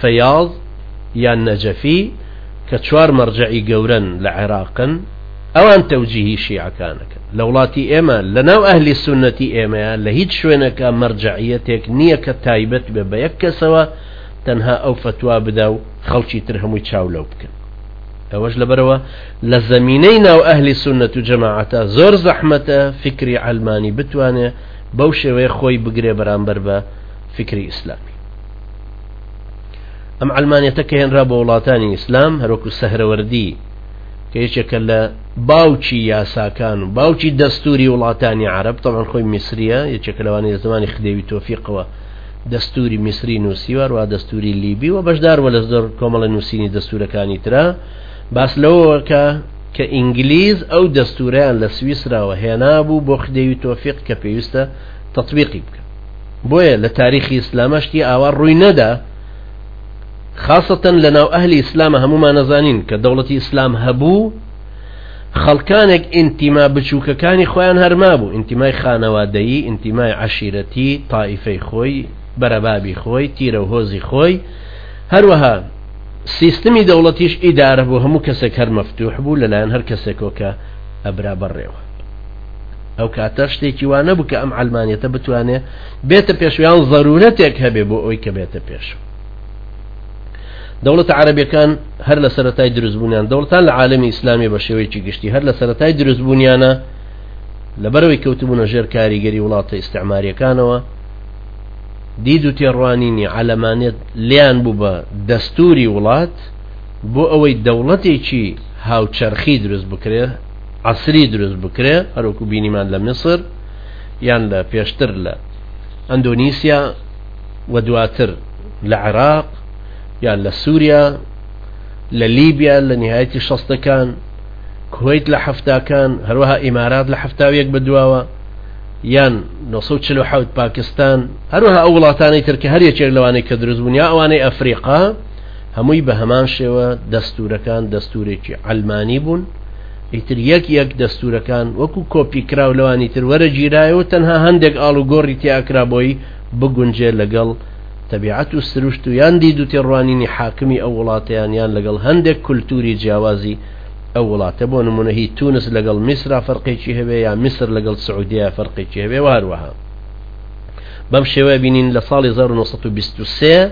فەیاڵ یان نەجەفی کە چوار مەرجعی گەورن لە عێراقن ئەوان تەوجیهی شیعەکانەکە لە وڵاتی ئێمە لە ناو ئەهلی سنەتی ئێمەیە لە هیچ شوێنەکە مەرجعەتێک نییە کە تایبەت بێ بە یەک کەسەوە تەنها ئەو فتوا بدا و خەڵکی تر هەمووی چاو لەو بکەن ئەوەش لەبەرەوە لە زەمینەی ناو ئەهلی سوننەت و جەماعەتا زۆر زەحمەتە فیکری عەلمانی بتوانێ بەو شێوەیە خۆی بگرێ بەرامبەر بە فیکری ئیسلامی ئەم عەلمانیەتە کە هێنرا بە وڵاتانی ئیسلام هەروەکو سەهرەوەردی کە یەکێکە لە باوکی یاساکان و باوکی دەستوری وڵاتانی عرب تەوان خۆی میسریە یەکێکە لەوانی لە زمانی خدێوی تۆفیقەوە دەستوری میسری نوسی و هەروەها دەستوری لیبی و بەشداربوە لە زۆر کۆمەڵە نوسینی دەستورەکانی ترا باس لەوەکە کە ئینگلیز ئەو دەستورەیان لە سویسراوە هێنابوو بۆ خدێوی تۆفیق کە پێویستە تطبیقی بکە بۆیە لە تاریخی ئیسلامەشتی ئاوا ڕووی نەدا خاصەتەن لە ناو ئەهلی ئیسلامە هەمومان نەزانین کە دەوڵەتی ئیسلام هەبوو خەڵکانێک ئینتیما بچووکەکانی خۆیان هەر مابوو، ئینتیمای خانەوادەیی، ئینتیمای عەشیرەتی، تائیفەی خۆی، بەرەبابی خۆی، تیرە و هۆزی خۆی. هەروەها سیستمی دەوڵەتیش ئیدارە بۆ هەموو کەسێک هەر مەفتوح بوو، لەلایەن هەر کەسێکەوە کە ئەبرا بەڕێوە. ئەو کاتە شتێکی وا نەبوو کە ئەم عەلمانیەتە بتوانێ بێتە پێشوو یان زەروورەتێک هەبێ بۆ ئەوی کە بێتە پێشوو. دەوڵەتە عەرەبیەکان هەر لە سەرەتای دروستبوونیان دەوڵەتان لە عالمی ئیسلامی بە شێوەیەکی گشتی هەر لە سەرەتای دروستبوونیانە لەبەرەوەی کەوتبوونە ژێر کاریگەری وڵاتە ئیسعماریەکانەوە دید و تێڕوانینی عەلەمانێت لیان بوو بە دەستوری وڵات بۆ ئەوەی دەوڵەتێکی هاوچەرخی دروست بکرێ عسری دروست بکرێ هەروکو بینیمان لە میسر یان لە پێشتر لە ئەندۆنیسیا و دواتر لە عێراق یان لە سووریا لە لیبیا لە نهایەتی شەستەکان کویت لە حفتاکان هەروەها ئیمارات لە حفتاویەک بەدواوە یان 1940 پاکستان هەروەها ئەو وڵاتانی ترکە هەر یەکێک لەوانەی کە دروست بوون یا ئەوانەی ئەفریقا هەمووی بە هەمان شێوە دەستورەکان دەستورێکی ئەلمانی بوون ئیتر یەک یەک دەستورەکان وەکو کۆپی کراو لەوانی تر وەرە گیرایەوە تەنها هەندێک ئاڵوگۆڕی تیاکرا بۆی بگونجێ لەگەڵ تەبیعەت و سروشت و یان دید و تێڕوانینی حاکمی ئەو وڵاتەیان یان لەگەڵ هەندێک کولتووری جیاوازی ئەو وڵاتە بۆ نموونە هی تونس لەگەڵ میسرا فەرقێکی هەبێ یا میسر لەگەڵ سعودیەیا فەرقێکی هەبێ و هەروەها بەم شێوەیە بینین لە ساڵی 1923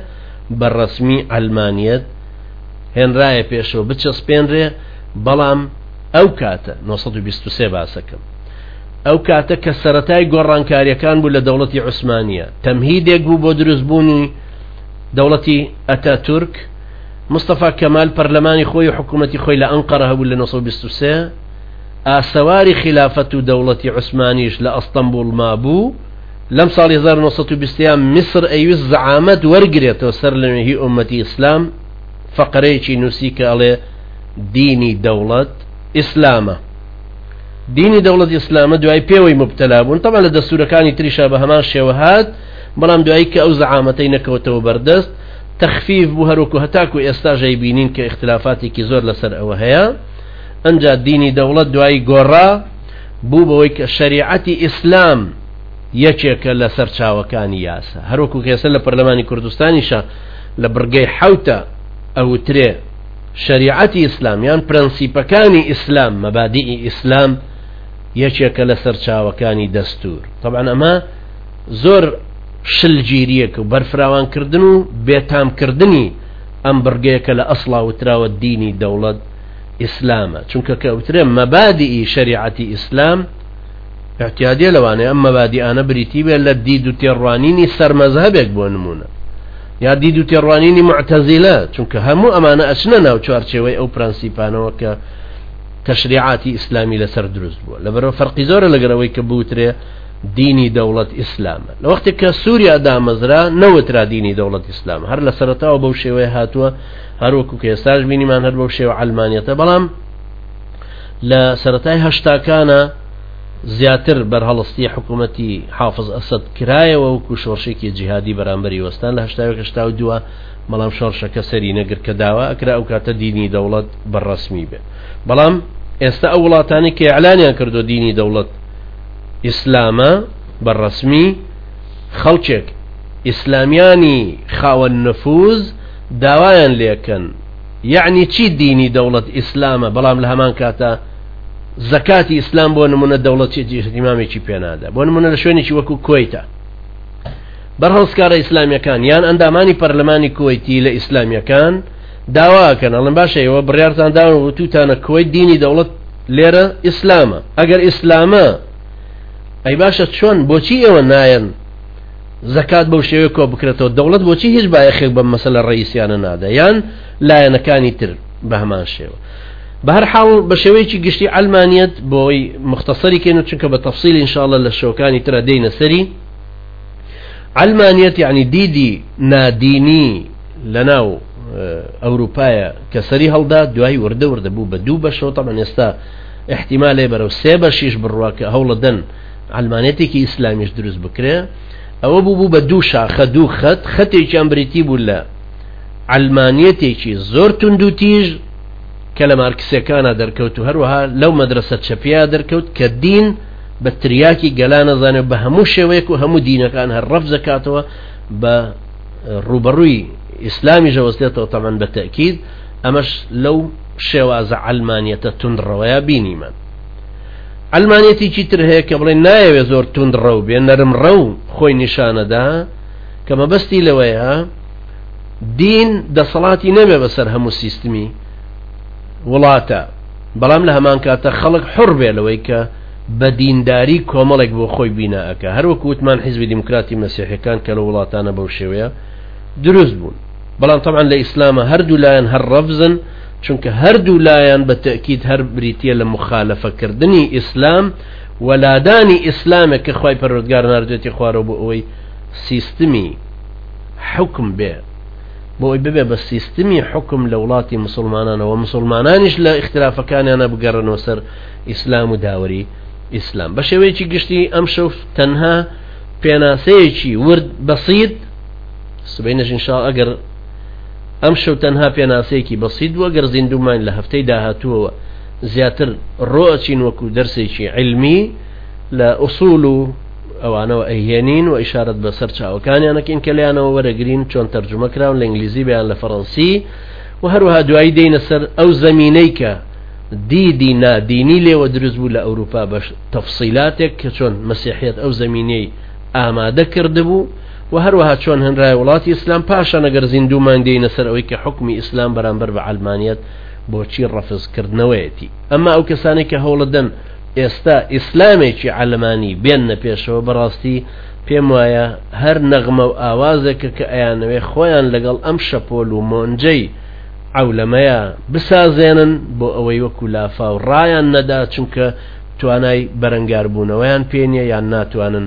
بە ڕەسمی عەلمانیەت هێنرایە پێشەوە بچەسپێنرێ بەڵام ئەو کاتە 1923 باسەکەم ئەو کاتە کە سەرەتای گۆڕانکاریەکان بوو لە دەوڵەتی عوسمانیە تەمهیدێک بوو بۆ دروستبوونی دەوڵەتی ئەتا تورک مستەفا کەمال پەرلەمانی خۆی و حکوومەتی خۆی لە ئەنقەرە هەبوو لە 1923 ئاسەواری خلافەت و دەوڵەتی عوسمانیش لە ئەستەمبول مابوو لەم ساڵ 1920 میسر ئەیوس زەعامەت وەرگێتەوە سەر لەنێهی ئۆمەتی ئیسلام فەقەرەیەکی نووسی کە ئەڵێ دینی دەوڵەت ئیسلامە دینی دەوڵەتی ئیسلامە دوای پێوەی مبتلا بوون تەبا لە دەستورەکانی تریشا بە هەمان شێوە هات بەڵام دوایی کە ئەو زەعامەتەی نەکەوتەوە بەردەست تەخفیف بوو هەروکو هەتاکو ئێستا ژەی بینین کە اختلافاتێکی زۆر لەسەر ئەوە هەیە ئەجا دینی دەوڵەت دوایی گۆڕا بوو بەوەی کە شەریعەتی ئیسلام یەکێکە لە سەرچاوەکانی یاسا هەروکو کێسە لە پەرلەمانی کوردستانیشە لە بڕگەی حوتە ئەوترێ شەریعەتی ئیسلام یان پرەنسیپەکانی ئیسلام مەبادیئی ئیسلام یەکێکە لە سەرچاوەکانی دەستور طبعا ئەمە زۆر شلگیریەک و بەرفراوانکردن و بێتامکردنی ئەم بڕگەیەکە لە ئەسڵا وتراوە دینی دەوڵەت ئیسلامە چونکە کەوترێ مەبادیئی شەریعەتی ئیسلام ئیعتیادیە لەوانەیە ئەم مەبادیئانە بریتی بێت لە دید و تێڕوانینی سەر مەزهەبێک بۆ نمونە یا دید و تێڕوانینی معتەزیلە چونکە هەموو ئەمانە ئەچنە ناو چوارچێوەی ئەو پرەنسیپانەوە کە تەشریعاتی ئیسلامی لەسەر دروست بووە لەبەرەوە فەرقی زۆرە لەگەرەوەی کە بوترێ دینی دەوڵەت ئیسلامە لە وەختی کە سووریا دامەزرا نەوترا دینی دەوڵەت ئیسلام هەر لە سەرتاوە بەو شێوەیە هاتووە هەروەکو کە ئێستاش بینیمان هەر بەو شێوە ئەلمانەتە بەڵام لە سەرەتای هەشتاکانا زیاتر بەرهەڵستی حکوومەتی حافز ئەسد کرایەوە وکو شۆرشێکی جیهادی بەرامبەری وەستان لە هەشتا هەشتا و دووە بەڵام شۆرشەکە سەری نەگر کە داوا ئەکرا ئەو کاتە دینی دەوڵەت بەڕەسمی بێت بەڵام ئێستا ئەو وڵاتانی کە ئەلانیان کردو دینی دەوڵەت ئیسلامە بەڕەسمی خەڵکێک ئیسلامیانی خاوەن نەفوز داوایان لێکەن یەعنی چی دینی دەوڵەت ئیسلامە بەڵام لە هەمان کاتە زەکاتی ئیسلام بۆ نمونە دەوڵەتیمامێکی پێنادا بۆ نمونە لە شوێنێکی وەکو کۆیتە بەرهەڵسکارە ئیسلامیەکان یان ئەندامانی پەرلەمانی کۆیتی لە ئیسلامیەکان داواکەن ئەڵم باشە ئێوە بڕارتان داون و توتانە کۆی دینی دەوڵەت لێرە ئیسلامە ئەگەر ئیسلامە ئەی باشە چۆن بۆچی ئێوە نایەن زەکات بەو شێوەیە کۆ بکرێتەوە دەوڵەت بۆچی هیچ بایەخێک بەم مەسەلە ڕئیسیانە نادا یان لایەنەکانی تر بە هەمان شێوە بە هەر حاڵ بە شێوەیەکی گشتی ئەلمانیت بۆی مختصری کەن و چونکە بە تەفسیل انشاءله لە شەوەکانی ترە دێنە سەری ئەلمانیت یعنی دیدی نادینی لەناو ئەوروپایە کە سەری هەڵدا دوای وردە وردە بوو بە دوو بەشەوە تەمە ئێستا احتیمالێ بەرەو سێ بەشیش بڕواکە هەوڵە دەن عەلمانیەتێکی ئیسلامیش دروست بکرێ ئەوە بوو بوو بە دوو شاخە دوو خەت خەتێکیان بریتی بوو لە عەلمانیەتێکی زۆر تونند و تیژ کە لە مارکسیەکانە دەرکەوت و هەروەها لەو مەدرسە چەپیا دەرکەوت کە دین بە تریاکی گەلا نەزانێت بە هەموو شێوەیەک و هەموو دینەکان هەر ڕەف دەکاتەوە بە ڕوبەڕووی ئیسلامی ژەوەستێتەوە تەمان بە تەکیید ئەمەش لەو شێوازە ئەلمانیەتە تونڕەوەیە بینیمان عەلمانیەتیکی تر هەیە کە بڵێ نایەوێ زۆر توند ڕەو بێ نەرم ڕەو خۆی نیشانەدا کە مەبەستی لەوەیە دین دەسەڵاتی نەبێ بەسەر هەموو سیستمی وڵاتە بەڵام لە هەمان کاتە خەڵک حڕ بێ لەوەی کە بە دینداری کۆمەڵێک بۆ خۆی بینەکە هەروەکو وتمان حیزبی دیموکراتی مەسیحەکان کە لە وڵاتانە بەو شێوەیە دروست بوون بەڵام تەبعەن لە ئیسلامە هەردوو لایەن هەر ڕەفزن چونکە هەردوو لایەن بە تەکیت هەر بریتە لە مخالەفەکردنی ئیسلام وەلادانی ئیسلامێک کە خی پەرۆردگار نردێتی خوارەوە بۆ ئەوەی سیستمی حکم بێ بۆ ئەوی ببێ بە سیستمی حکم لە وڵاتی مسلمانانەوە مسلمانانیش لە اختلافەکانیانە بگەڕنەوە سەر ئیسلام و داوەری ئیسلام بە شێوەیەکی گشتی ئەم شەو تەنها پێناسەیەکی ورد بەسیید سبەینەش انشاء ئەگەر ئەم شەو تەنها پێناسەیەکی بەسیت بووە گەر زیندومان لە هەفتەی داهاتووەوە زیاتر ڕۆ ئەچین وەکو دەرسێکی علمی لە ئوسول و ئەوانەوە ئەهێنین و ئیشارەت بە سەر چاوەکانیانەکەین کە لەیانەوە وەرەگرین چۆن تەرجمە کراون لە ئینگلیزی بیان لە فەڕەنسی و هەروها دوایی دێنە سەر ئەو زەمینەی کە دیدی نادینی لێوە دروست بوو لە ئەوروپا بەش تەفسیلاتێک کە چۆن مەسیحێت ئەو زەمینەی ئامادە کرد بوو وە هەروەها چۆن هەنرایە وڵاتی ئیسلام پاشان ئەگەر زیندوومان دێینە سەر ئەوەی کە حوکمی ئیسلام بەرامبەر بە عەلمانیەت بۆچی ڕەفز کردنەوەیەتی ئەمما ئەو کەسانەی کە هەوڵەدەن ئێستا ئیسلامێکی عەلمانی بێننە پێشەوە بەڕاستی پێم وایە هەر نەغمە و ئاوازێکە کە ئەیانەوێ خۆیان لەگەڵ ئەم شەپۆل و مۆنجەی عەولەمەیە بسازێنن بۆ ئەوەی وەکو لافاو ڕایان نەدا چونکە توانای بەرەنگاربوونەوەیان پێ نیە یان ناتوانن